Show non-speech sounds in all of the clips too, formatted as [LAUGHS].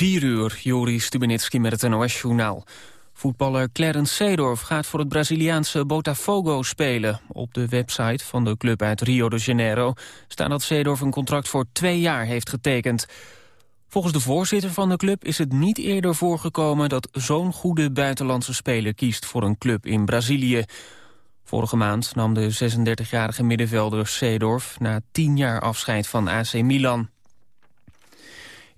4 uur, Joris Stubenitski met het NOS-journaal. Voetballer Clarence Seedorf gaat voor het Braziliaanse Botafogo spelen. Op de website van de club uit Rio de Janeiro staat dat Seedorf een contract voor twee jaar heeft getekend. Volgens de voorzitter van de club is het niet eerder voorgekomen dat zo'n goede buitenlandse speler kiest voor een club in Brazilië. Vorige maand nam de 36-jarige middenvelder Seedorf na tien jaar afscheid van AC Milan.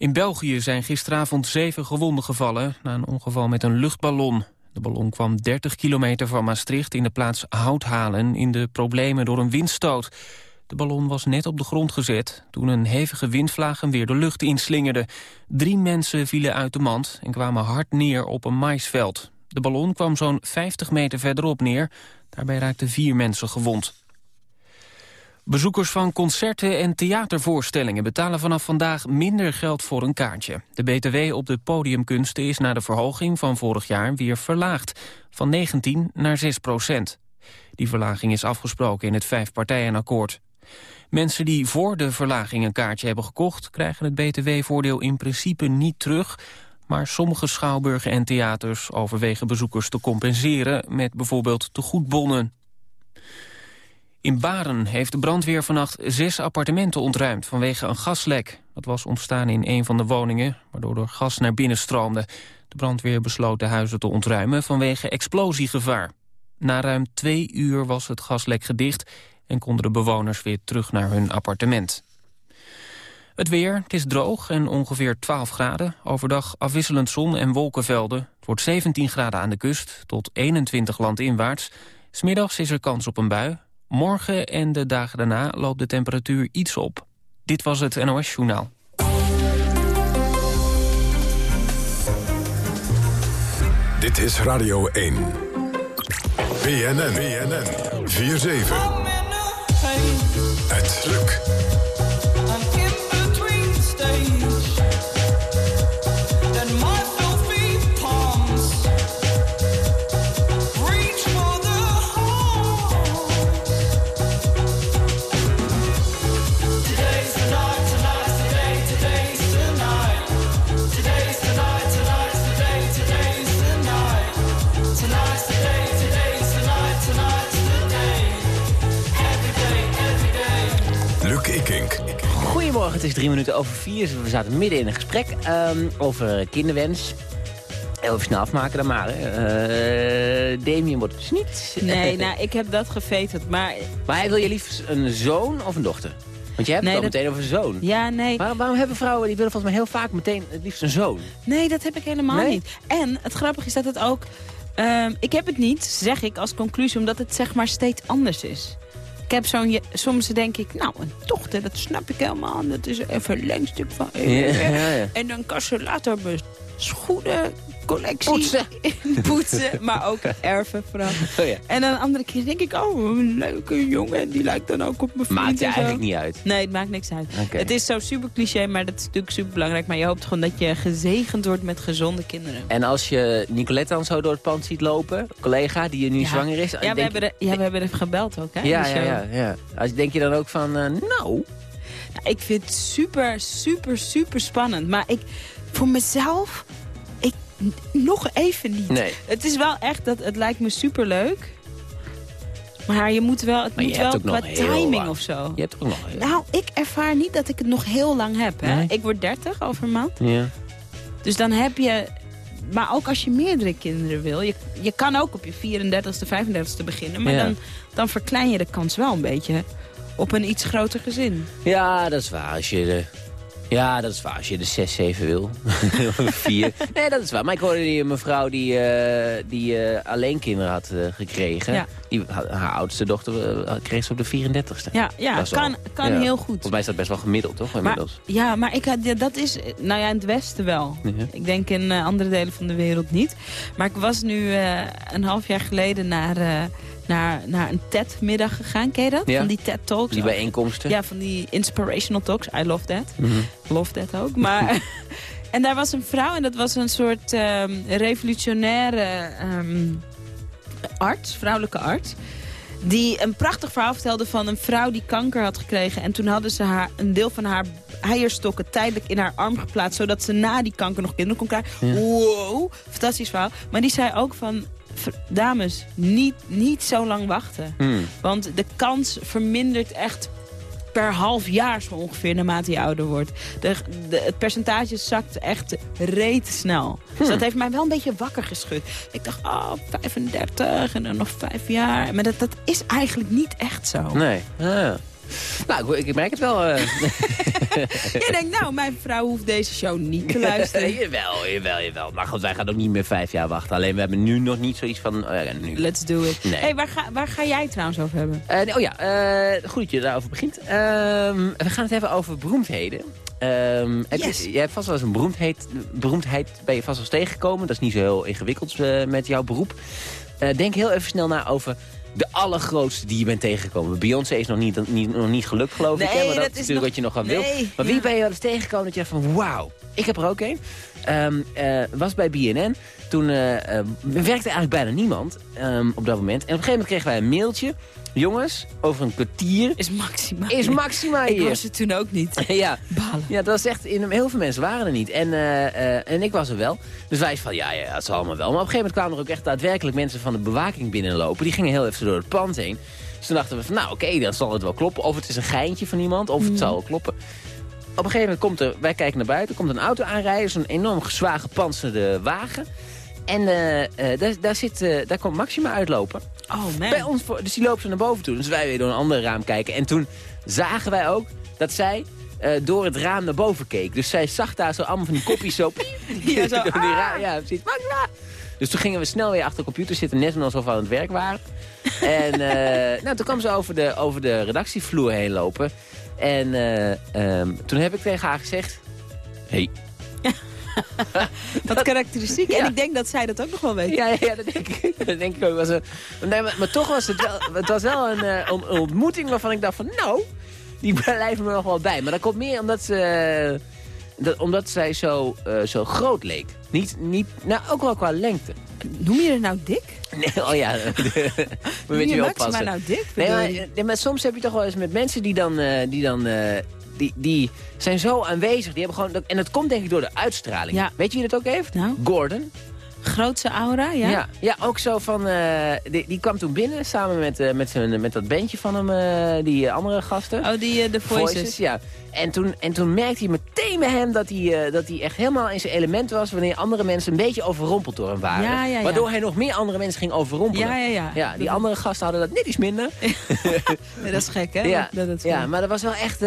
In België zijn gisteravond zeven gewonden gevallen... na een ongeval met een luchtballon. De ballon kwam 30 kilometer van Maastricht in de plaats Houthalen... in de problemen door een windstoot. De ballon was net op de grond gezet... toen een hevige windvlaag hem weer de lucht inslingerde. Drie mensen vielen uit de mand en kwamen hard neer op een maisveld. De ballon kwam zo'n 50 meter verderop neer. Daarbij raakten vier mensen gewond. Bezoekers van concerten en theatervoorstellingen betalen vanaf vandaag minder geld voor een kaartje. De BTW op de podiumkunsten is na de verhoging van vorig jaar weer verlaagd, van 19 naar 6 procent. Die verlaging is afgesproken in het vijfpartijenakkoord. Mensen die voor de verlaging een kaartje hebben gekocht... krijgen het btw-voordeel in principe niet terug... maar sommige schouwburgen en theaters overwegen bezoekers te compenseren... met bijvoorbeeld tegoedbonnen. In Baren heeft de brandweer vannacht zes appartementen ontruimd vanwege een gaslek. Dat was ontstaan in een van de woningen, waardoor er gas naar binnen stroomde. De brandweer besloot de huizen te ontruimen vanwege explosiegevaar. Na ruim twee uur was het gaslek gedicht en konden de bewoners weer terug naar hun appartement. Het weer, het is droog en ongeveer 12 graden. Overdag afwisselend zon en wolkenvelden. Het wordt 17 graden aan de kust tot 21 landinwaarts. Smiddags is er kans op een bui. Morgen en de dagen daarna loopt de temperatuur iets op. Dit was het NOS Journaal. Dit is Radio 1. BNN, BNN, 4-7. Het lukt. Het is drie minuten over vier. We zaten midden in een gesprek um, over kinderwens. Heel snel afmaken dan maar. Uh, Damien wordt dus niet. Nee, [LAUGHS] nou, ik heb dat geveterd, maar... Maar hij wil je liefst een zoon of een dochter? Want je hebt het al meteen over een zoon. Ja, nee. Waarom, waarom, hebben vrouwen, die willen volgens mij heel vaak meteen het liefst een zoon? Nee, dat heb ik helemaal niet. En het grappige is dat het ook... Um, ik heb het niet, zeg ik als conclusie, omdat het zeg maar steeds anders is heb zo'n... Soms denk ik, nou, een dochter, dat snap ik helemaal. Dat is even een lengstuk van... Ja, ja, ja. En dan kan ze later mijn schoenen collectie. Poetsen. [LAUGHS] Poetsen, maar ook erven vooral. [LAUGHS] Oh ja. En dan een andere keer denk ik, oh, een leuke jongen. Die lijkt dan ook op mijn vriend. Maakt je eigenlijk niet uit? Nee, het maakt niks uit. Het is zo super cliché, maar dat is natuurlijk super belangrijk. Maar je hoopt gewoon dat je gezegend wordt met gezonde kinderen. En als je Nicolette dan zo door het pand ziet lopen, collega die je nu zwanger is. Ja, we hebben, de, ja, we hebben er gebeld ook, hè? Ja, ja, ja, ja. Als, denk je dan ook van, uh, nou... Ik vind het super, super, super spannend. Maar ik, voor mezelf nog even niet. Nee. Het is wel echt, dat het lijkt me super leuk. Maar je moet wel, het moet wel qua timing of zo. Je hebt ook nog Nou, ik ervaar niet dat ik het nog heel lang heb. Hè? Ik word 30 over een maand. Ja. Dus dan heb je... Maar ook als je meerdere kinderen wil. Je, je kan ook op je 34ste, 35ste beginnen. Maar dan, dan verklein je de kans wel een beetje op een iets groter gezin. Ja, dat is waar. Als je de ja, dat is waar. Als je de 6, 7 wil. [LAUGHS] Vier. Nee, dat is waar. Maar ik hoorde die mevrouw die, uh, die uh, alleen kinderen had uh, gekregen. Ja. Die, haar oudste dochter kreeg ze op de 34ste. Ja, ja dat kan, kan heel goed. Volgens mij is dat best wel gemiddeld, toch? Inmiddels. Maar, ja, maar ik had, dat is, nou ja, in het westen wel. Ik denk in andere delen van de wereld niet. Maar ik was nu een half jaar geleden naar naar, naar een TED-middag gegaan. Ken je dat? Ja. Van die TED-talks. Die bijeenkomsten? Ja, van die inspirational talks. I love that. Mm Love that ook. Maar... [LAUGHS] [LAUGHS] en daar was een vrouw en dat was een soort um, revolutionaire um, arts, vrouwelijke arts. Die een prachtig verhaal vertelde van een vrouw die kanker had gekregen. En toen hadden ze haar, een deel van haar eierstokken tijdelijk in haar arm geplaatst. Zodat ze na die kanker nog kinderen kon krijgen. Wow, fantastisch verhaal. Maar die zei ook van, dames, niet, niet zo lang wachten. Hmm. Want de kans vermindert echt per half jaar zo ongeveer naarmate je ouder wordt. De, de, het percentage zakt echt reet snel. Dus dat heeft mij wel een beetje wakker geschud. Ik dacht, oh, 35 en dan nog vijf jaar. Maar dat, dat is eigenlijk niet echt zo. Nee. Ah. Nou, ik, ik merk het wel. [LAUGHS] Uh. je denkt, nou, mijn vrouw hoeft deze show niet te luisteren. [LAUGHS] jawel, jawel, jawel. Maar goed, wij gaan ook niet meer vijf jaar wachten. Alleen we hebben nu nog niet zoiets van... Oh nu. Let's do it. Nee. Hey, waar, ga, waar ga jij trouwens over hebben? Uh, oh ja, uh, goed dat je daarover begint. Uh, we gaan het hebben over beroemdheden. Um, yes. je, hebt vast wel eens een beroemdheid, beroemdheid ben je vast wel eens tegengekomen. Dat is niet zo heel ingewikkeld met jouw beroep. denk heel even snel na over de allergrootste die je bent tegengekomen. Beyoncé is nog niet, niet, nog niet gelukt, geloof nee, ik. Hè? Maar dat, is natuurlijk nog... wat je nog aan wil. Maar wie ben je wel eens tegengekomen dat je van... wauw, ik heb er ook een. Um, uh, was bij BNN. Toen uh, uh, werkte eigenlijk bijna niemand um, op dat moment. En op een gegeven moment kregen wij een mailtje. Jongens, over een kwartier... Is Maxima Is Maxima hier. Ik was er toen ook niet. [LAUGHS] ja. Balen. Ja, dat was echt... In, heel veel mensen waren er niet. En, uh, en ik was er wel. Dus wij van, ja, ja, het zal allemaal wel. Maar op een gegeven moment kwamen er ook echt daadwerkelijk mensen van de bewaking binnenlopen. Die gingen heel even door het pand heen. Dus toen dachten we van, nou oké, okay, dan zal het wel kloppen. Of het is een geintje van iemand, of het mm. zal wel kloppen. Op een gegeven moment komt er, wij kijken naar buiten, komt een auto aanrijden. Zo'n enorm gezwaar gepantserde wagen. En uh, uh, daar, daar, zit, daar komt Maxima uitlopen. Oh man. Bij ons voor, dus die loopt zo naar boven toe. Dus wij weer door een ander raam kijken. En toen zagen wij ook dat zij door het raam naar boven keek. Dus zij zag daar zo allemaal van die kopjes zo... [LAUGHS] [LAUGHS] ja, zo door die raam, ja, precies. Maxima! Dus toen gingen we snel weer achter de computer zitten, net alsof we aan het werk waren. en [LAUGHS] nou, toen kwam ze over de, over de redactievloer heen lopen. En um, toen heb ik tegen haar gezegd... Hey, [LAUGHS] Wat karakteristiek. Ja. En ik denk dat zij dat ook nog wel weet. Ja, ja, ja dat, denk ik, dat denk ik ook. Was een, nee, maar, maar, toch was het wel, het was wel een, een, ontmoeting waarvan ik dacht van... nou, die [LAUGHS] blijven me nog wel bij. Maar dat komt meer omdat ze... Dat, omdat zij zo, uh, zo groot leek. Niet, niet, nou, ook wel qua lengte. Noem je het nou dik? Nee, oh ja. [LAUGHS] Noem je, je oppassen. nou dik? Nee maar, nee maar, soms heb je toch wel eens met mensen die dan... Uh, die dan uh, die, die zijn zo aanwezig. Die hebben gewoon, en dat komt denk ik door de uitstraling. Ja. Weet je wie dat ook heeft? Nou? Gordon. Grootse aura, ja? Ja, ja ook zo van... Uh, die, die kwam toen binnen samen met, uh, met, zijn, met dat bandje van hem, uh, die andere gasten. Oh, die The Voices. Voices. Ja. En toen, en toen merkte hij meteen bij hem dat hij, dat hij echt helemaal in zijn element was... wanneer andere mensen een beetje overrompeld door hem waren. Ja, ja, ja. Waardoor hij nog meer andere mensen ging overrompelen. Ja, ja, ja. ja die andere gasten hadden dat net iets minder. [LAUGHS] dat is gek, hè? Ja, dat, dat ja maar dat was wel echt...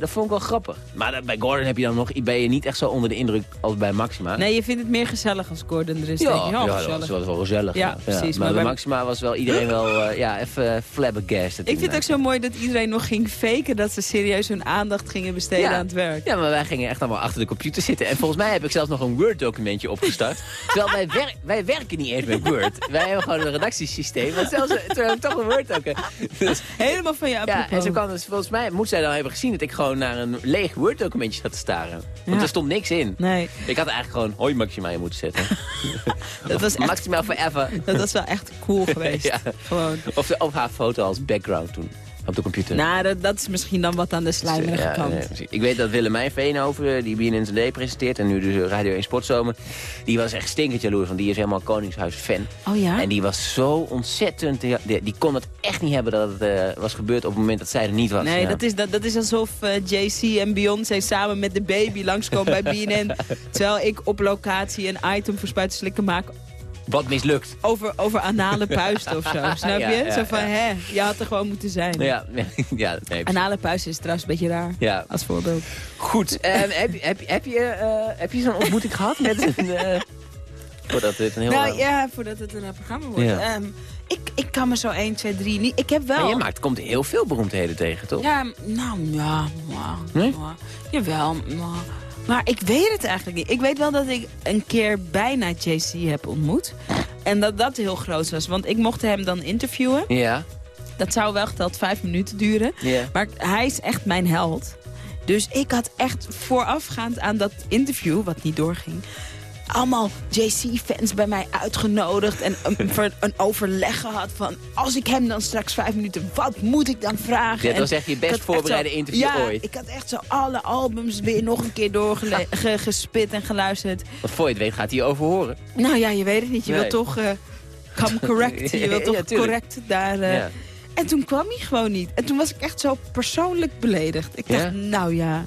dat vond ik wel grappig. Maar bij Gordon heb je dan nog, ben je niet echt zo onder de indruk als bij Maxima. Nee, je vindt het meer gezellig als Gordon er is. Ja, denk je. Oh, ja dat was wel gezellig. Ja, precies. Maar, bij Maxima was wel iedereen wel uh, ja, even flabbergasted. Ik vind het ook zo mooi dat iedereen nog ging faken dat ze serieus hun aandacht gingen besteden aan het werk. Ja, maar wij gingen echt allemaal achter de computer zitten. En volgens mij heb ik zelfs nog een Word-documentje opgestart. [LAUGHS] terwijl wij, wer wij werken niet eens met Word. wij hebben gewoon een redactiesysteem. Maar zelfs, terwijl ik toch een Word ook dus, Helemaal van je apropos. Ja, en zo kan dus, volgens mij moet zij dan hebben gezien dat ik gewoon naar een leeg Word-documentje zat te staren. Want er stond niks in. Nee. Ik had eigenlijk gewoon hoi Maxima in moeten zetten. [LAUGHS] [LAUGHS] dat was echt, Maxima forever. Dat was wel echt cool [LAUGHS] geweest. ja. Gewoon. Of, of haar foto als background toen. Op de computer. Nou, dat, dat is misschien dan wat aan de slijmerige ja, kant. Nee, ik weet dat Willemijn Veenhoven, die BNN Today presenteert... en nu de Radio 1 Sportzomer... die was echt stinkend jaloers, want die is helemaal Koningshuis-fan. Oh ja? En die was zo ontzettend... Die, die kon het echt niet hebben dat het uh, was gebeurd op het moment dat zij er niet was. Nee, ja. dat, is, dat, dat is alsof uh, JC en Beyoncé samen met de baby langskomen bij BNN... [LAUGHS] terwijl ik op locatie een item voor spuiten slikken maak wat mislukt. Over, over anale [LAUGHS] puisten of zo, snap je? Ja, ja, zo van, hè, je had er gewoon moeten zijn. Ja, ja, nee, anale puisten is trouwens een beetje raar, ja. als voorbeeld. Goed, heb, heb, heb je, uh, heb je zo'n ontmoeting gehad met een... Uh, voordat het een heel... Nou ja, voordat het een programma wordt. Um, ik, ik kan me zo 1, 2, 3 niet... Ik heb wel... Maar je maakt, komt heel veel beroemdheden tegen, toch? Ja, nou, ja. Maar, nee? maar, jawel, maar... Maar ik weet het eigenlijk niet. Ik weet wel dat ik een keer bijna JC heb ontmoet. En dat dat heel groot was. Want ik mocht hem dan interviewen. Ja. Dat zou wel geteld vijf minuten duren. Ja. Maar hij is echt mijn held. Dus ik had echt voorafgaand aan dat interview, wat niet doorging... allemaal JC-fans bij mij uitgenodigd. En een, [LAUGHS] een, overleg gehad van... als ik hem dan straks vijf minuten... wat moet ik dan vragen? Dat was echt je best voorbereide interview ja, ooit. ik had echt zo alle albums weer nog een keer doorgespit en geluisterd. Wat voor je het weet gaat hij over horen. Nou ja, je weet het niet. Je wil toch... Uh, come [LAUGHS] correct. Je wil toch correct daar... Uh, en toen kwam hij gewoon niet. En toen was ik echt zo persoonlijk beledigd. Ik dacht, nou ja...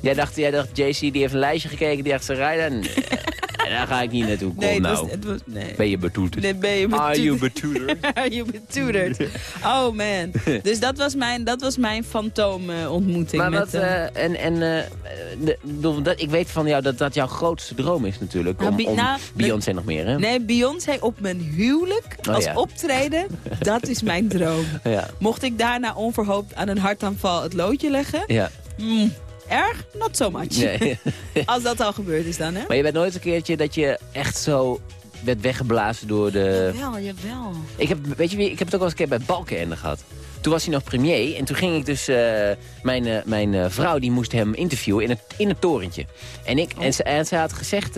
Jij dacht, jij dacht, JC die heeft een lijstje gekeken, die achter rijden. Nee, [LAUGHS] daar ga ik niet naartoe. Kom nee, nou. Het was, nee. Ben je betoeterd? Nee, ben je betoeterd? Are you [LAUGHS] betoeterd? Are you betoeterd? Oh man. [LAUGHS] Dus dat was mijn, dat was mijn fantoomontmoeting. Maar met, wat, uh, en, en uh, de, dat, ik weet van jou dat dat jouw grootste droom is natuurlijk. Om, nou, nou, Beyoncé nog meer, hè? Nee, Beyoncé op mijn huwelijk oh, als optreden, [LAUGHS] dat is mijn droom. Ja. Mocht ik daarna onverhoopt aan een hartaanval het loodje leggen... Ja. Mm, erg, not so much. Nee. [LAUGHS] Als dat al gebeurd is dan, hè? Maar je bent nooit een keertje dat je echt zo werd weggeblazen door de... Jawel, jawel. Ik heb, weet je wie, ik heb het ook wel eens een keer bij Balkenende gehad. Toen was hij nog premier en toen ging ik dus... Uh, mijn uh, mijn uh, vrouw die moest hem interviewen in het, in het torentje. En, ik, oh. en, ze, en ze had gezegd...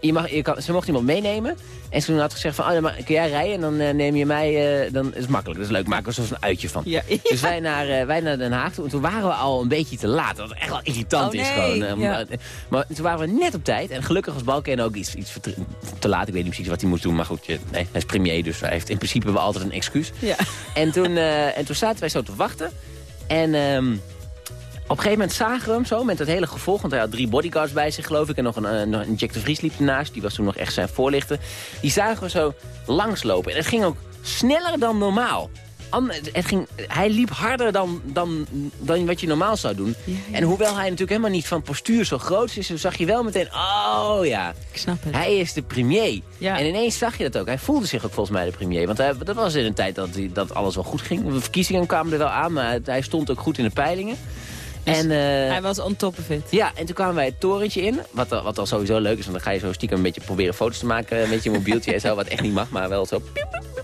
je mag, je kan, ze mocht iemand meenemen. En toen had gezegd van, oh, dan kun jij rijden en dan uh, neem je mij, uh, dan is het makkelijk. Dat is leuk, maken we zo'n uitje van. Ja, [LAUGHS] Dus wij naar, uh, wij naar Den Haag toe en toen waren we al een beetje te laat. Wat echt wel irritant oh, is gewoon. Ja. Maar toen waren we net op tijd en gelukkig was Balken ook iets, iets te laat. Ik weet niet precies wat hij moest doen, maar goed, nee, hij is premier, dus hij heeft in principe wel altijd een excuus. Ja. En, toen, en toen zaten wij zo te wachten en... Um, op een gegeven moment zagen we hem zo met het hele gevolg. Want hij had drie bodyguards bij zich, geloof ik. En nog een, een, een Jack de Vries liep ernaast. Die was toen nog echt zijn voorlichter. Die zagen we zo langslopen. En het ging ook sneller dan normaal. Het ging, hij liep harder dan, dan, dan wat je normaal zou doen. En hoewel hij natuurlijk helemaal niet van postuur zo groot is... zag je wel meteen, oh ja, Ik snap het. hij is de premier. En ineens zag je dat ook. Hij voelde zich ook volgens mij de premier. Want hij, dat was in een tijd dat, dat alles wel goed ging. De verkiezingen kwamen er wel aan, maar hij stond ook goed in de peilingen. Dus en, uh, hij was on top of it. Ja, en toen kwamen wij het torentje in. Wat, wat al sowieso leuk is, want dan ga je zo stiekem een beetje proberen foto's te maken met je mobieltje en zo. Wat echt niet mag, maar wel zo.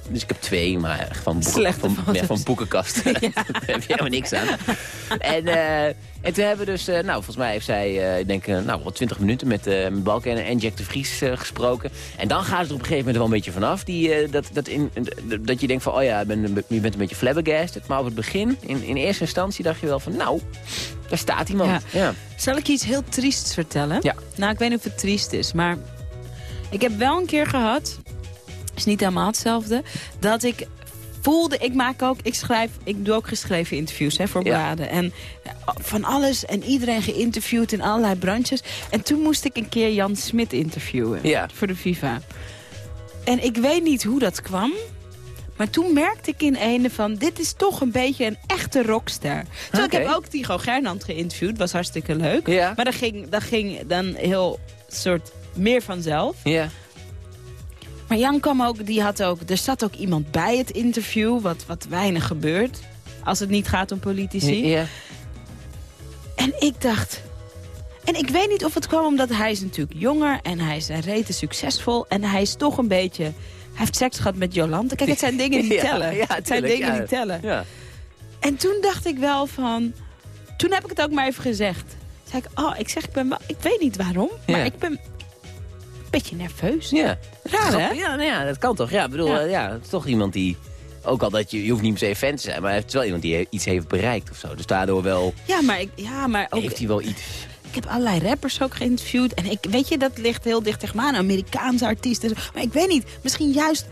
Dus ik heb twee, maar van, boeken, van, ja, van boekenkast. [LAUGHS] Ja. Daar heb je helemaal niks aan. en, uh, en toen hebben we dus, uh, nou volgens mij heeft zij, ik denk, nou wat twintig minuten met, uh, met Balken en Jack de Vries gesproken. En dan gaat het er op een gegeven moment wel een beetje vanaf. Die, dat, dat, in, dat je denkt van, oh ja, je bent, je bent een beetje flabbergasted. Maar op het begin, in, in eerste instantie dacht je wel van, nou, daar staat iemand. Ja. Zal ik je iets heel triests vertellen? Ja. Nou, ik weet niet of het triest is, maar ik heb wel een keer gehad, is niet helemaal hetzelfde, dat ik voelde, ik maak ook, ik schrijf, ik doe ook geschreven interviews hè, voor bladen. En van alles en iedereen geïnterviewd in allerlei branches. En toen moest ik een keer Jan Smit interviewen ja. voor de Viva. En ik weet niet hoe dat kwam. Maar toen merkte ik in ene van, dit is toch een beetje een echte rockster. Zo, ik heb ook Tigo Gernand geïnterviewd, was hartstikke leuk. Ja. Maar dat ging, dat ging dan heel soort meer vanzelf. Ja. Maar Jan kwam ook, die had ook, er zat ook iemand bij het interview, wat, wat weinig gebeurt. Als het niet gaat om politici. Ja. En ik dacht, en ik weet niet of het kwam omdat hij is natuurlijk jonger en hij is rete succesvol. En hij is toch een beetje hij heeft seks gehad met Jolante. Kijk, het zijn dingen die [LAUGHS] tellen. Ja, het zijn dingen die tellen. Ja. En toen dacht ik wel van... Toen heb ik het ook maar even gezegd. Zei ik, oh, ik zeg, ik ben wel... Ik weet niet waarom, maar ik ben beetje nerveus. Ja. Raar, hè? Ja, nou ja, dat kan toch. Ja, bedoel, ja. het is toch iemand die... Ook al dat je, je hoeft niet per se fan te zijn, maar het is wel iemand die iets heeft bereikt of zo. Dus daardoor wel... Ja, maar, ik, ja, maar ook... Heeft hij wel iets... Ik heb allerlei rappers ook geïnterviewd. En ik, weet je, dat ligt heel dicht tegen me aan. Amerikaanse artiesten. Maar ik weet niet, misschien juist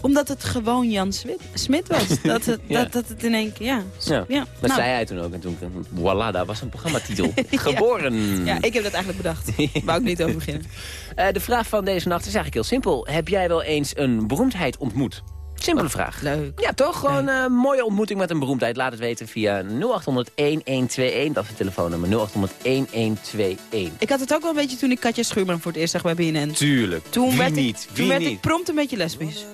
omdat het gewoon Jan Smit was. [LAUGHS] Dat het, dat, dat het in één keer, ja. ja. ja. Dat nou. zei hij toen ook. En toen, voilà, dat was een programmatitel. [LAUGHS] Geboren. Ja, ik heb dat eigenlijk bedacht. [LAUGHS] Wou ik niet over beginnen. Uh, de vraag van deze nacht is eigenlijk heel simpel. Heb jij wel eens een beroemdheid ontmoet? Simpele vraag. Leuk. Ja, toch? Gewoon een uh, mooie ontmoeting met een beroemdheid. Laat het weten via 0800-1121. Dat is het telefoonnummer 0800-1121. Ik had het ook wel een beetje toen ik Katja Schuurman voor het eerst zag bij BNN. Tuurlijk. Toen Wie werd niet? Ik, toen werd ik prompt een beetje lesbisch.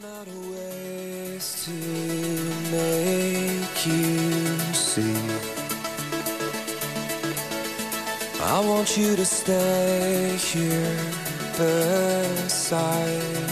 I want you to stay here beside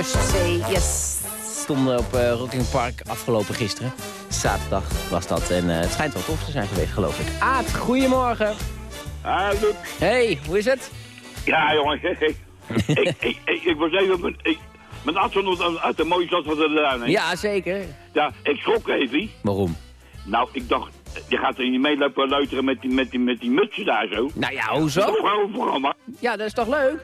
Just Say Yes stonden op uh, Rocking Park afgelopen gisteren. Zaterdag was dat. En eh, het schijnt wel tof te zijn geweest, geloof ik. Aad, goedemorgen. Ah, Luc. Hey, hoe is het? Ja, jongen. [LAUGHS] ik, ik, ik, ik was even met, ik, met afstand uit de mooie stad van de Duinen. hè. Ja, zeker. ja, ik schrok even. Waarom? Nou, ik dacht, je gaat er niet meelopen luisteren met die, met die, met die mutsen daar zo. Nou ja, Dat hoezo? vrouwenprogramma. Ja, dat is toch leuk?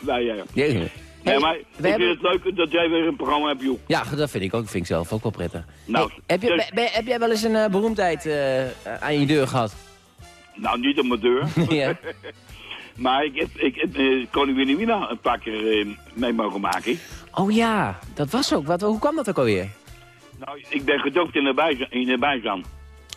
nou [LAUGHS] ja, ja. Jeetje. Nee, Hey, maar ik vind hebben- het leuk dat jij weer een programma hebt, joh. Ja, dat vind ik ook. vind ik zelf ook wel prettig. Nou, Hey, heb, je, dus- be- heb jij wel eens een eh, beroemdheid eh, aan je deur gehad? Nou, niet op mijn deur. [LAUGHS] ja. [LAUGHS] maar ik heb, ik heb eh, Koning Wilhelmina een paar keer mee mogen maken. Oh ja, dat was ook. Wat, hoe kwam dat ook alweer? Nou, ik ben gedoopt in de, bijza in de.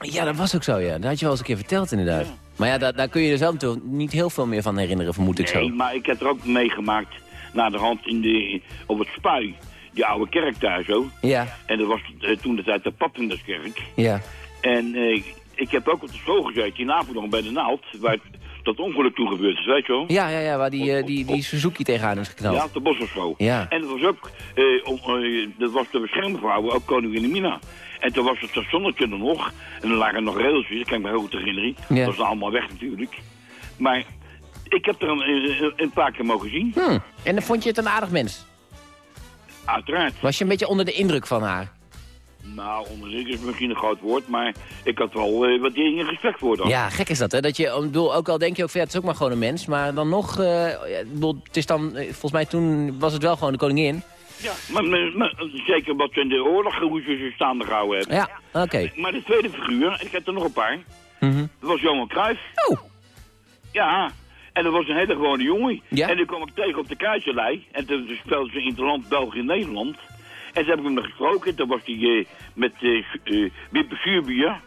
Ja, dat was ook zo, ja. Dat had je wel eens een keer verteld, inderdaad. Maar ja, daar, daar kun je er zelf natuurlijk niet heel veel meer van herinneren, vermoed ik Nee, zo. maar ik heb er ook meegemaakt naar de hand in de, op het spui. Die oude kerk daar zo. Ja, En dat was eh, toen de tijd de Pappenderskerk. ja. En eh, ik heb ook op de school gezeten in Apeldoorn bij de Naald. Waar het- dat ongeluk toen gebeurd is, weet je wel? Ja, ja, ja, waar die, eh, die, die Suzuki tegenaan is geknald. Ja, de Bosserschool. Ja. En dat was ook, om, dat was de beschermvrouw, ook koningin Wilhelmina. En toen was het stationnetje er nog. En er lagen nog railsjes, dat kan ik me heel goed herinneren. Ja. Dat was allemaal weg natuurlijk. Maar ik heb er een, een, paar keer mogen zien, Hm. En dan vond je het een aardig mens? uiteraard. Was je een beetje onder de indruk van haar? Nou, onder is misschien een groot woord, maar ik had wel uh, wat dingen respect voor dan. Ja, gek is dat, hè? Dat je, bedoel, ook al denk je ook, ja, het is ook maar gewoon een mens, maar dan nog, uh, bedoel, het is dan, volgens mij toen was het wel gewoon de koningin. Ja, maar, maar, zeker wat ze in de oorlog hoe ze ze staande gehouden hebben. Ja, oké. Maar de tweede figuur, ik heb er nog een paar, mm -hmm. dat was Johan Cruijff. Oh. Ja, en dat was een hele gewone jongen. Ja? En die kwam ik tegen op de Kruiselij. En toen speelden ze in het land België-Nederland. En toen heb ik hem nog gesproken. Toen was hij uh, met uh, uh, Wippe Vuurbier.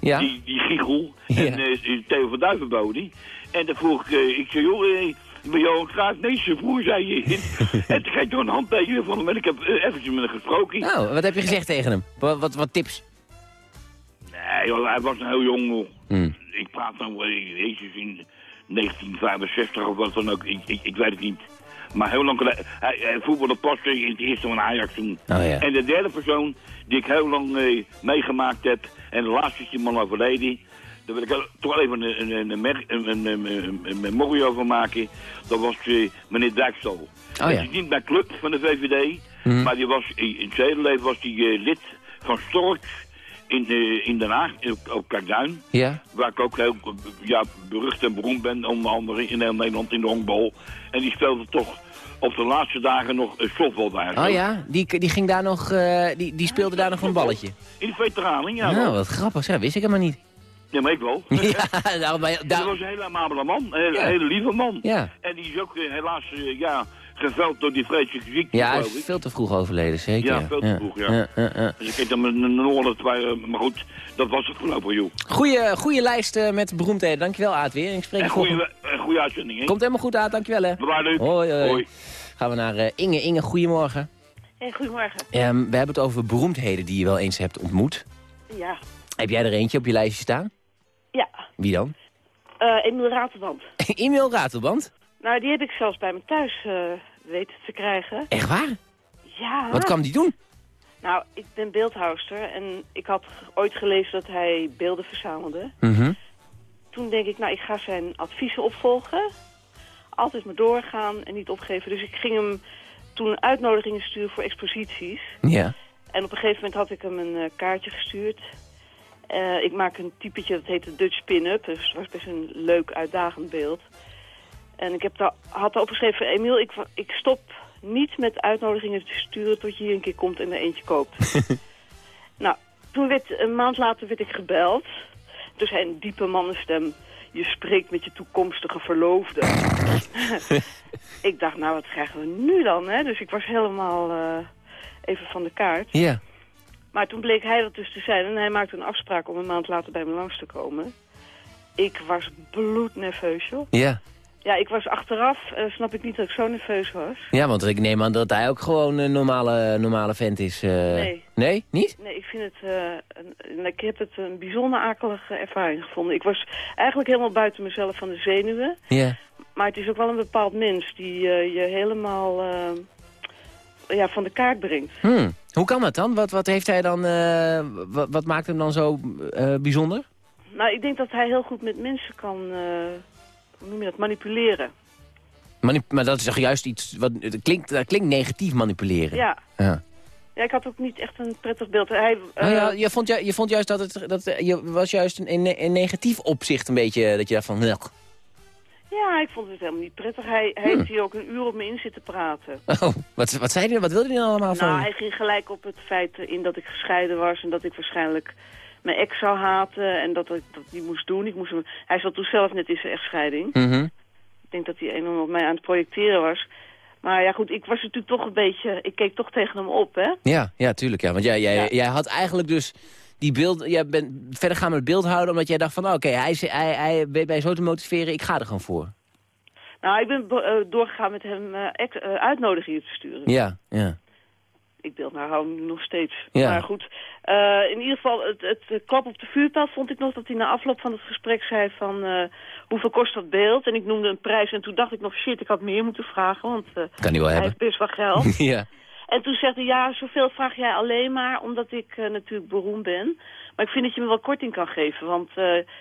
Ja. Die, die Giegel. Ja. En uh, Theo van Duivenbody. En dan vroeg ik, ik zei, joh, maar Johan Cruijff, nee, zijn broer zei je. [LAUGHS] en toen kreeg ik door een handtekening van hem. En ik heb eventjes met hem gesproken. Nou, wat heb je gezegd tegen hem? Wat, wat, wat tips? Nee, joh, hij was een heel jong nog. Mm. Ik praat dan, jezus, in 1965 of wat dan ook. Ik, ik, ik weet het niet. Maar heel lang geleden, hij, hij voetbalde pas in het eerste van Ajax toen. Oh, ja. En de derde persoon die ik heel lang eh, meegemaakt heb, en de laatste is die man overleden, daar wil ik toch even een, een, een, een, een, een memorie over maken. Dat was uh, meneer Dijkstal. Oh, ja. is niet bij club van de VVD, Mhm. maar die was, in het tweede leven was hij uh, lid van Stork in, uh, in Den Haag, op Kijkduin. Ja. Waar ik ook heel ja, berucht en beroemd ben, onder andere in heel Nederland in de honkbal. En die speelde toch op de laatste dagen nog uh, softball daar. Oh ja, die, die ging daar nog, uh, die, die speelde daar nog een balletje. In de veteranen, ja. Nou, wat grappig, ja, wist ik helemaal niet. Ja, maar ik wel. [LAUGHS] Ja, nou, maar, daar... Dat was een hele amabele man, een hele, ja. hele lieve man. Ja. En die is ook helaas, ja, geveld door die vreselijke ziekte, Ja, hij is veel te vroeg overleden, zeker. Ja, veel te ja. vroeg, ja. ja, ja dus ik heb dan een Noord, maar goed, dat was het voorlopig, joh. Goeie, goeie lijst uh, met beroemdheden, dankjewel Aad weer. Ik spreek en goeie, goeie uitzending, hè? Komt helemaal goed Aad, dankjewel hè. Bewaar. Hoi, hoi. hoi. Gaan we naar uh, Inge. Inge, goedemorgen. Hey, goedemorgen. Um, we hebben het over beroemdheden die je wel eens hebt ontmoet. Ja. Heb jij er eentje op je lijstje staan? Ja. Wie dan? Uh, Emiel Ratelband. [LAUGHS] Emiel Ratelband? Nou, die heb ik zelfs bij me thuis uh, weten te krijgen. Echt waar? Ja. Wat kwam die doen? Nou, ik ben beeldhouster en ik had ooit gelezen dat hij beelden verzamelde. Mm -hmm. Toen denk ik, nou, ik ga zijn adviezen opvolgen. Altijd maar doorgaan en niet opgeven. Dus ik ging hem toen uitnodigingen sturen voor exposities. Ja. En op een gegeven moment had ik hem een uh, kaartje gestuurd. Uh, ik maak een typetje, dat heette Dutch Pin-Up. Dus het was best een leuk, uitdagend beeld. En ik heb daar, had daar opgeschreven, Emiel, ik, ik stop niet met uitnodigingen te sturen tot je hier een keer komt en er eentje koopt. [LAUGHS] nou, toen werd, een maand later werd ik gebeld. Toen zei een diepe mannenstem, je spreekt met je toekomstige verloofde. [LAUGHS] ik dacht, nou wat krijgen we nu dan, hè? Dus ik was helemaal uh, even van de kaart. Ja. Yeah. Maar toen bleek hij dat dus te zijn en hij maakte een afspraak om een maand later bij me langs te komen. Ik was bloednerveus, joh. Ja. Ja, ik was achteraf, uh, snap ik niet dat ik zo nerveus was. Ja, want ik neem aan dat hij ook gewoon een normale, normale vent is. Uh... Nee. Nee? Niet? Nee, ik vind het, uh, een, ik heb het een bijzonder akelige ervaring gevonden. Ik was eigenlijk helemaal buiten mezelf van de zenuwen. Ja. Maar het is ook wel een bepaald mens die je helemaal ja, van de kaart brengt. Hmm. Hoe kan dat dan? Wat, wat heeft hij dan, wat, wat, maakt hem dan zo bijzonder? Nou, ik denk dat hij heel goed met mensen kan hoe noem je dat, manipuleren. Manip maar dat is toch juist iets, wat, dat, klinkt, dat klinkt negatief manipuleren. Ja. ja. Ja, ik had ook niet echt een prettig beeld. Hij, uh... oh ja, je, vond, ju je vond juist dat het, dat, je was juist een, in, in negatief opzicht een beetje, dat je dacht van... Nelk. Ja, ik vond het helemaal niet prettig. Hij, hij Hmm. heeft hier ook een uur op me in zitten praten. [LAUGHS] Oh, wat, wat zei hij? Wat wilde hij dan allemaal van Nou, je? hij ging gelijk op het feit in dat ik gescheiden was en dat ik waarschijnlijk mijn ex zou haten en dat ik dat niet moest doen. Ik moest hem, hij zat toen zelf net in zijn echtscheiding. Mhm. Ik denk dat hij enorm op mij aan het projecteren was. Maar ja goed, ik was natuurlijk toch een beetje... Ik keek toch tegen hem op, hè? Ja, ja, tuurlijk. Ja. Want jij, jij, Ja. jij had eigenlijk dus die beeld... Jij bent verder gaan met beeld houden omdat jij dacht van... Oké, hij, hij, hij weet mij zo te motiveren, ik ga er gewoon voor. Nou, ik ben eh, doorgegaan met hem eh, uitnodigingen te sturen. Ja, ja. Ik beeld nou hou nog steeds. Ja. Maar goed, eh, in ieder geval, het, het, klap op de vuurpijl vond ik nog dat hij na afloop van het gesprek zei van... eh, hoeveel kost dat beeld? En ik noemde een prijs en toen dacht ik nog, shit, ik had meer moeten vragen, want eh, Kan hij wel hij heeft best wel geld. [LAUGHS] ja. en toen zegt hij, ja, zoveel vraag jij alleen maar omdat ik natuurlijk beroemd ben. Maar ik vind dat je me wel korting kan geven, want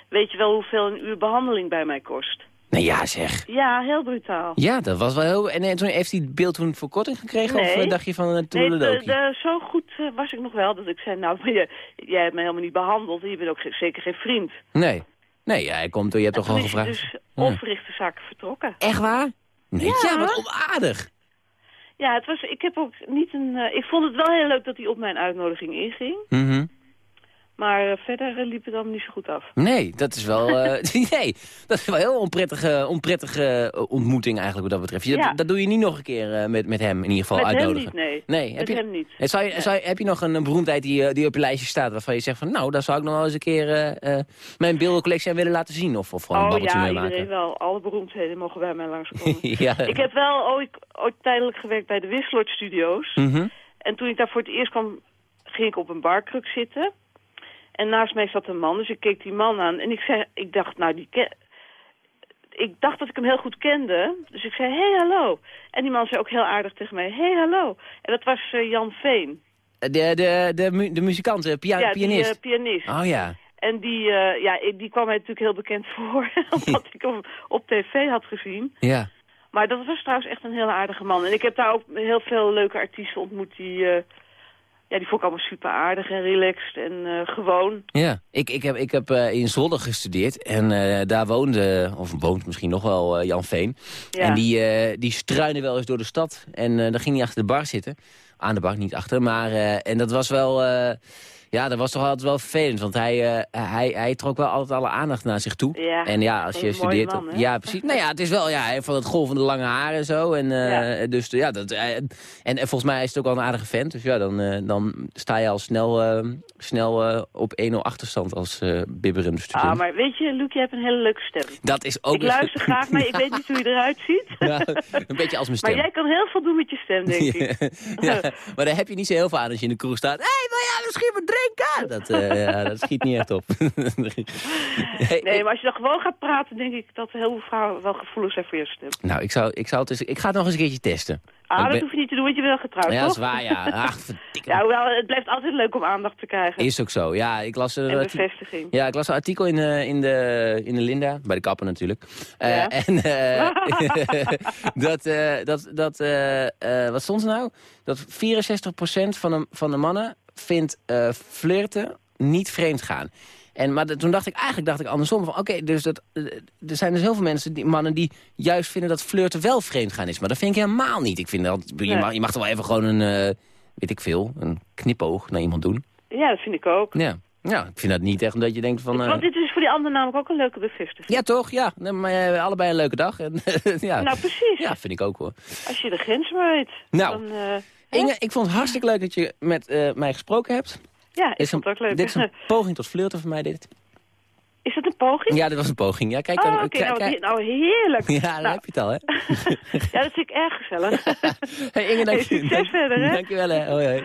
weet je wel hoeveel een uur behandeling bij mij kost? Nou ja, zeg. Ja, heel brutaal. Ja, dat was wel heel... En, toen heeft hij het beeld toen voor korting gekregen? Nee. Of dacht je van uh, nee, de, de, zo goed was ik nog wel dat ik zei... Nou, je, jij hebt me helemaal niet behandeld. En je bent ook zeker geen vriend. Nee. Nee, jij komt, je hebt toch gewoon gevraagd... dus onverrichte zaken vertrokken. Echt waar? Nee, ja, ja wat onaardig. Ja, het was, ik heb ook niet een... Uh, ik vond het wel heel leuk dat hij op mijn uitnodiging inging. Mm maar uh, verder uh, liep het dan niet zo goed af. Nee, dat is wel, [LAUGHS] nee, dat is wel een heel onprettige, onprettige ontmoeting eigenlijk wat dat betreft. Je, ja. dat, dat, doe je niet nog een keer met, met hem in ieder geval met uitnodigen. Hem niet, nee. nee. Met heb hem je, niet. Zou je, zou je, heb je nog een, een beroemdheid die, die op je lijstje staat waarvan je zegt van nou, daar zou ik nog wel eens een keer mijn beeldencollectie aan willen laten zien? Of, of gewoon oh, een babbeltje ja, mee maken? iedereen wel. Alle beroemdheden mogen bij mij langskomen. [LAUGHS] ja. Ik heb wel ooit, ooit tijdelijk gewerkt bij de Wisselord Studios. Mm -hmm. En toen ik daar voor het eerst kwam, ging ik op een barkruk zitten. En naast mij zat een man, dus ik keek die man aan. En ik, zei, ik dacht, nou, die ken... Ik dacht dat ik hem heel goed kende. Dus ik zei, hé, hey, hallo. En die man zei ook heel aardig tegen mij, hé, hey, hallo. En dat was uh, Jan Veen. De, de, de, mu de muzikant, de pia ja, pianist? Die, uh, pianist. Oh ja. En die, uh, ja, die kwam mij natuurlijk heel bekend [LAUGHS] voor. omdat ik hem op tv had gezien. Ja. Maar dat was trouwens echt een hele aardige man. En ik heb daar ook heel veel leuke artiesten ontmoet die... Ja, die vond ik allemaal super aardig en relaxed en uh, gewoon. Ja, ik, ik heb, ik heb uh, in Zwolle gestudeerd en uh, daar woonde, of woont misschien nog wel Jan Veen. Ja. En die, die struinde wel eens door de stad en dan ging hij achter de bar zitten. Aan de bar, niet achter, maar en dat was wel... Ja, dat was toch altijd wel vervelend, want hij, uh, hij, hij trok wel altijd alle aandacht naar zich toe. Ja, en ja, als je studeert... Man, ja, precies. Nou ja, het is wel ja, van het golvende lange haar en zo. En, uh, ja. Dus ja, dat, uh, en, en volgens mij is het ook wel een aardige vent. Dus ja, dan, dan sta je al snel, snel op 1-0 achterstand als bibberende student. Ah, maar weet je, Luc, je hebt een hele leuke stem. Dat is ook... Ik luister graag, maar ik weet niet hoe je eruit ziet. [LAUGHS] Ja, een beetje als mijn stem. Maar jij kan heel veel doen met je stem, denk [LAUGHS] ik. ja, maar daar heb je niet zo heel veel aan als je in de kroeg staat. Hé, hey, wil jij misschien drinken? Dat, uh, ja, dat schiet niet echt op. [LAUGHS] nee, maar als je dan gewoon gaat praten, denk ik dat heel veel vrouwen wel gevoelig zijn voor je stem. Nou, ik, zou, ik, zou het eens, ik ga het nog eens een keertje testen. Ah, dat ben... hoef je niet te doen, want je bent wel getrouwd, Ja, toch? dat is waar, ja. Ach, verdikke. ja, hoewel, het blijft altijd leuk om aandacht te krijgen. Is ook zo, ja. Ik las, en bevestiging. Ja, ik las een artikel in, uh, in, de, in de Linda, bij de kapper natuurlijk. Uh, ja. [LAUGHS] En [LAUGHS] dat, dat, dat wat stond er nou? Dat 64% van de, van de mannen vindt flirten niet vreemd gaan. En, maar toen dacht ik, eigenlijk dacht ik andersom. Van, oké, dus dat, er zijn dus heel veel mensen, die, mannen die juist vinden dat flirten wel vreemd gaan is. Maar dat vind ik helemaal niet. Ik vind dat, je, mag, je mag toch wel even gewoon een, uh, weet ik veel, een knipoog naar iemand doen. Ja, dat vind ik ook. Ja. Ja, ik vind dat niet echt omdat je denkt van... Uh... Want dit is voor die ander namelijk ook een leuke bevestiging. Ja, toch? Ja. Nee, maar uh, allebei een leuke dag. [LAUGHS] En, ja. Nou, precies. Ja, vind ik ook hoor. Als je de grens weet. Nou, dan, uh, Inge, ik vond het hartstikke leuk dat je met mij gesproken hebt. Ja, ik vond het ook leuk. Dit is een [LAUGHS] poging tot flirten voor mij, dit. Is dat een poging? Ja, dit was een poging. Ja, kijk, oh, dan, oké. Okay, nou, nou, heerlijk. [LAUGHS] Ja, nou. heb je het al, hè? [LAUGHS] ja, dat vind ik erg gezellig. hey, Inge, dank hey, succes verder, hè? Dankjewel, hè. Hoi, hoi.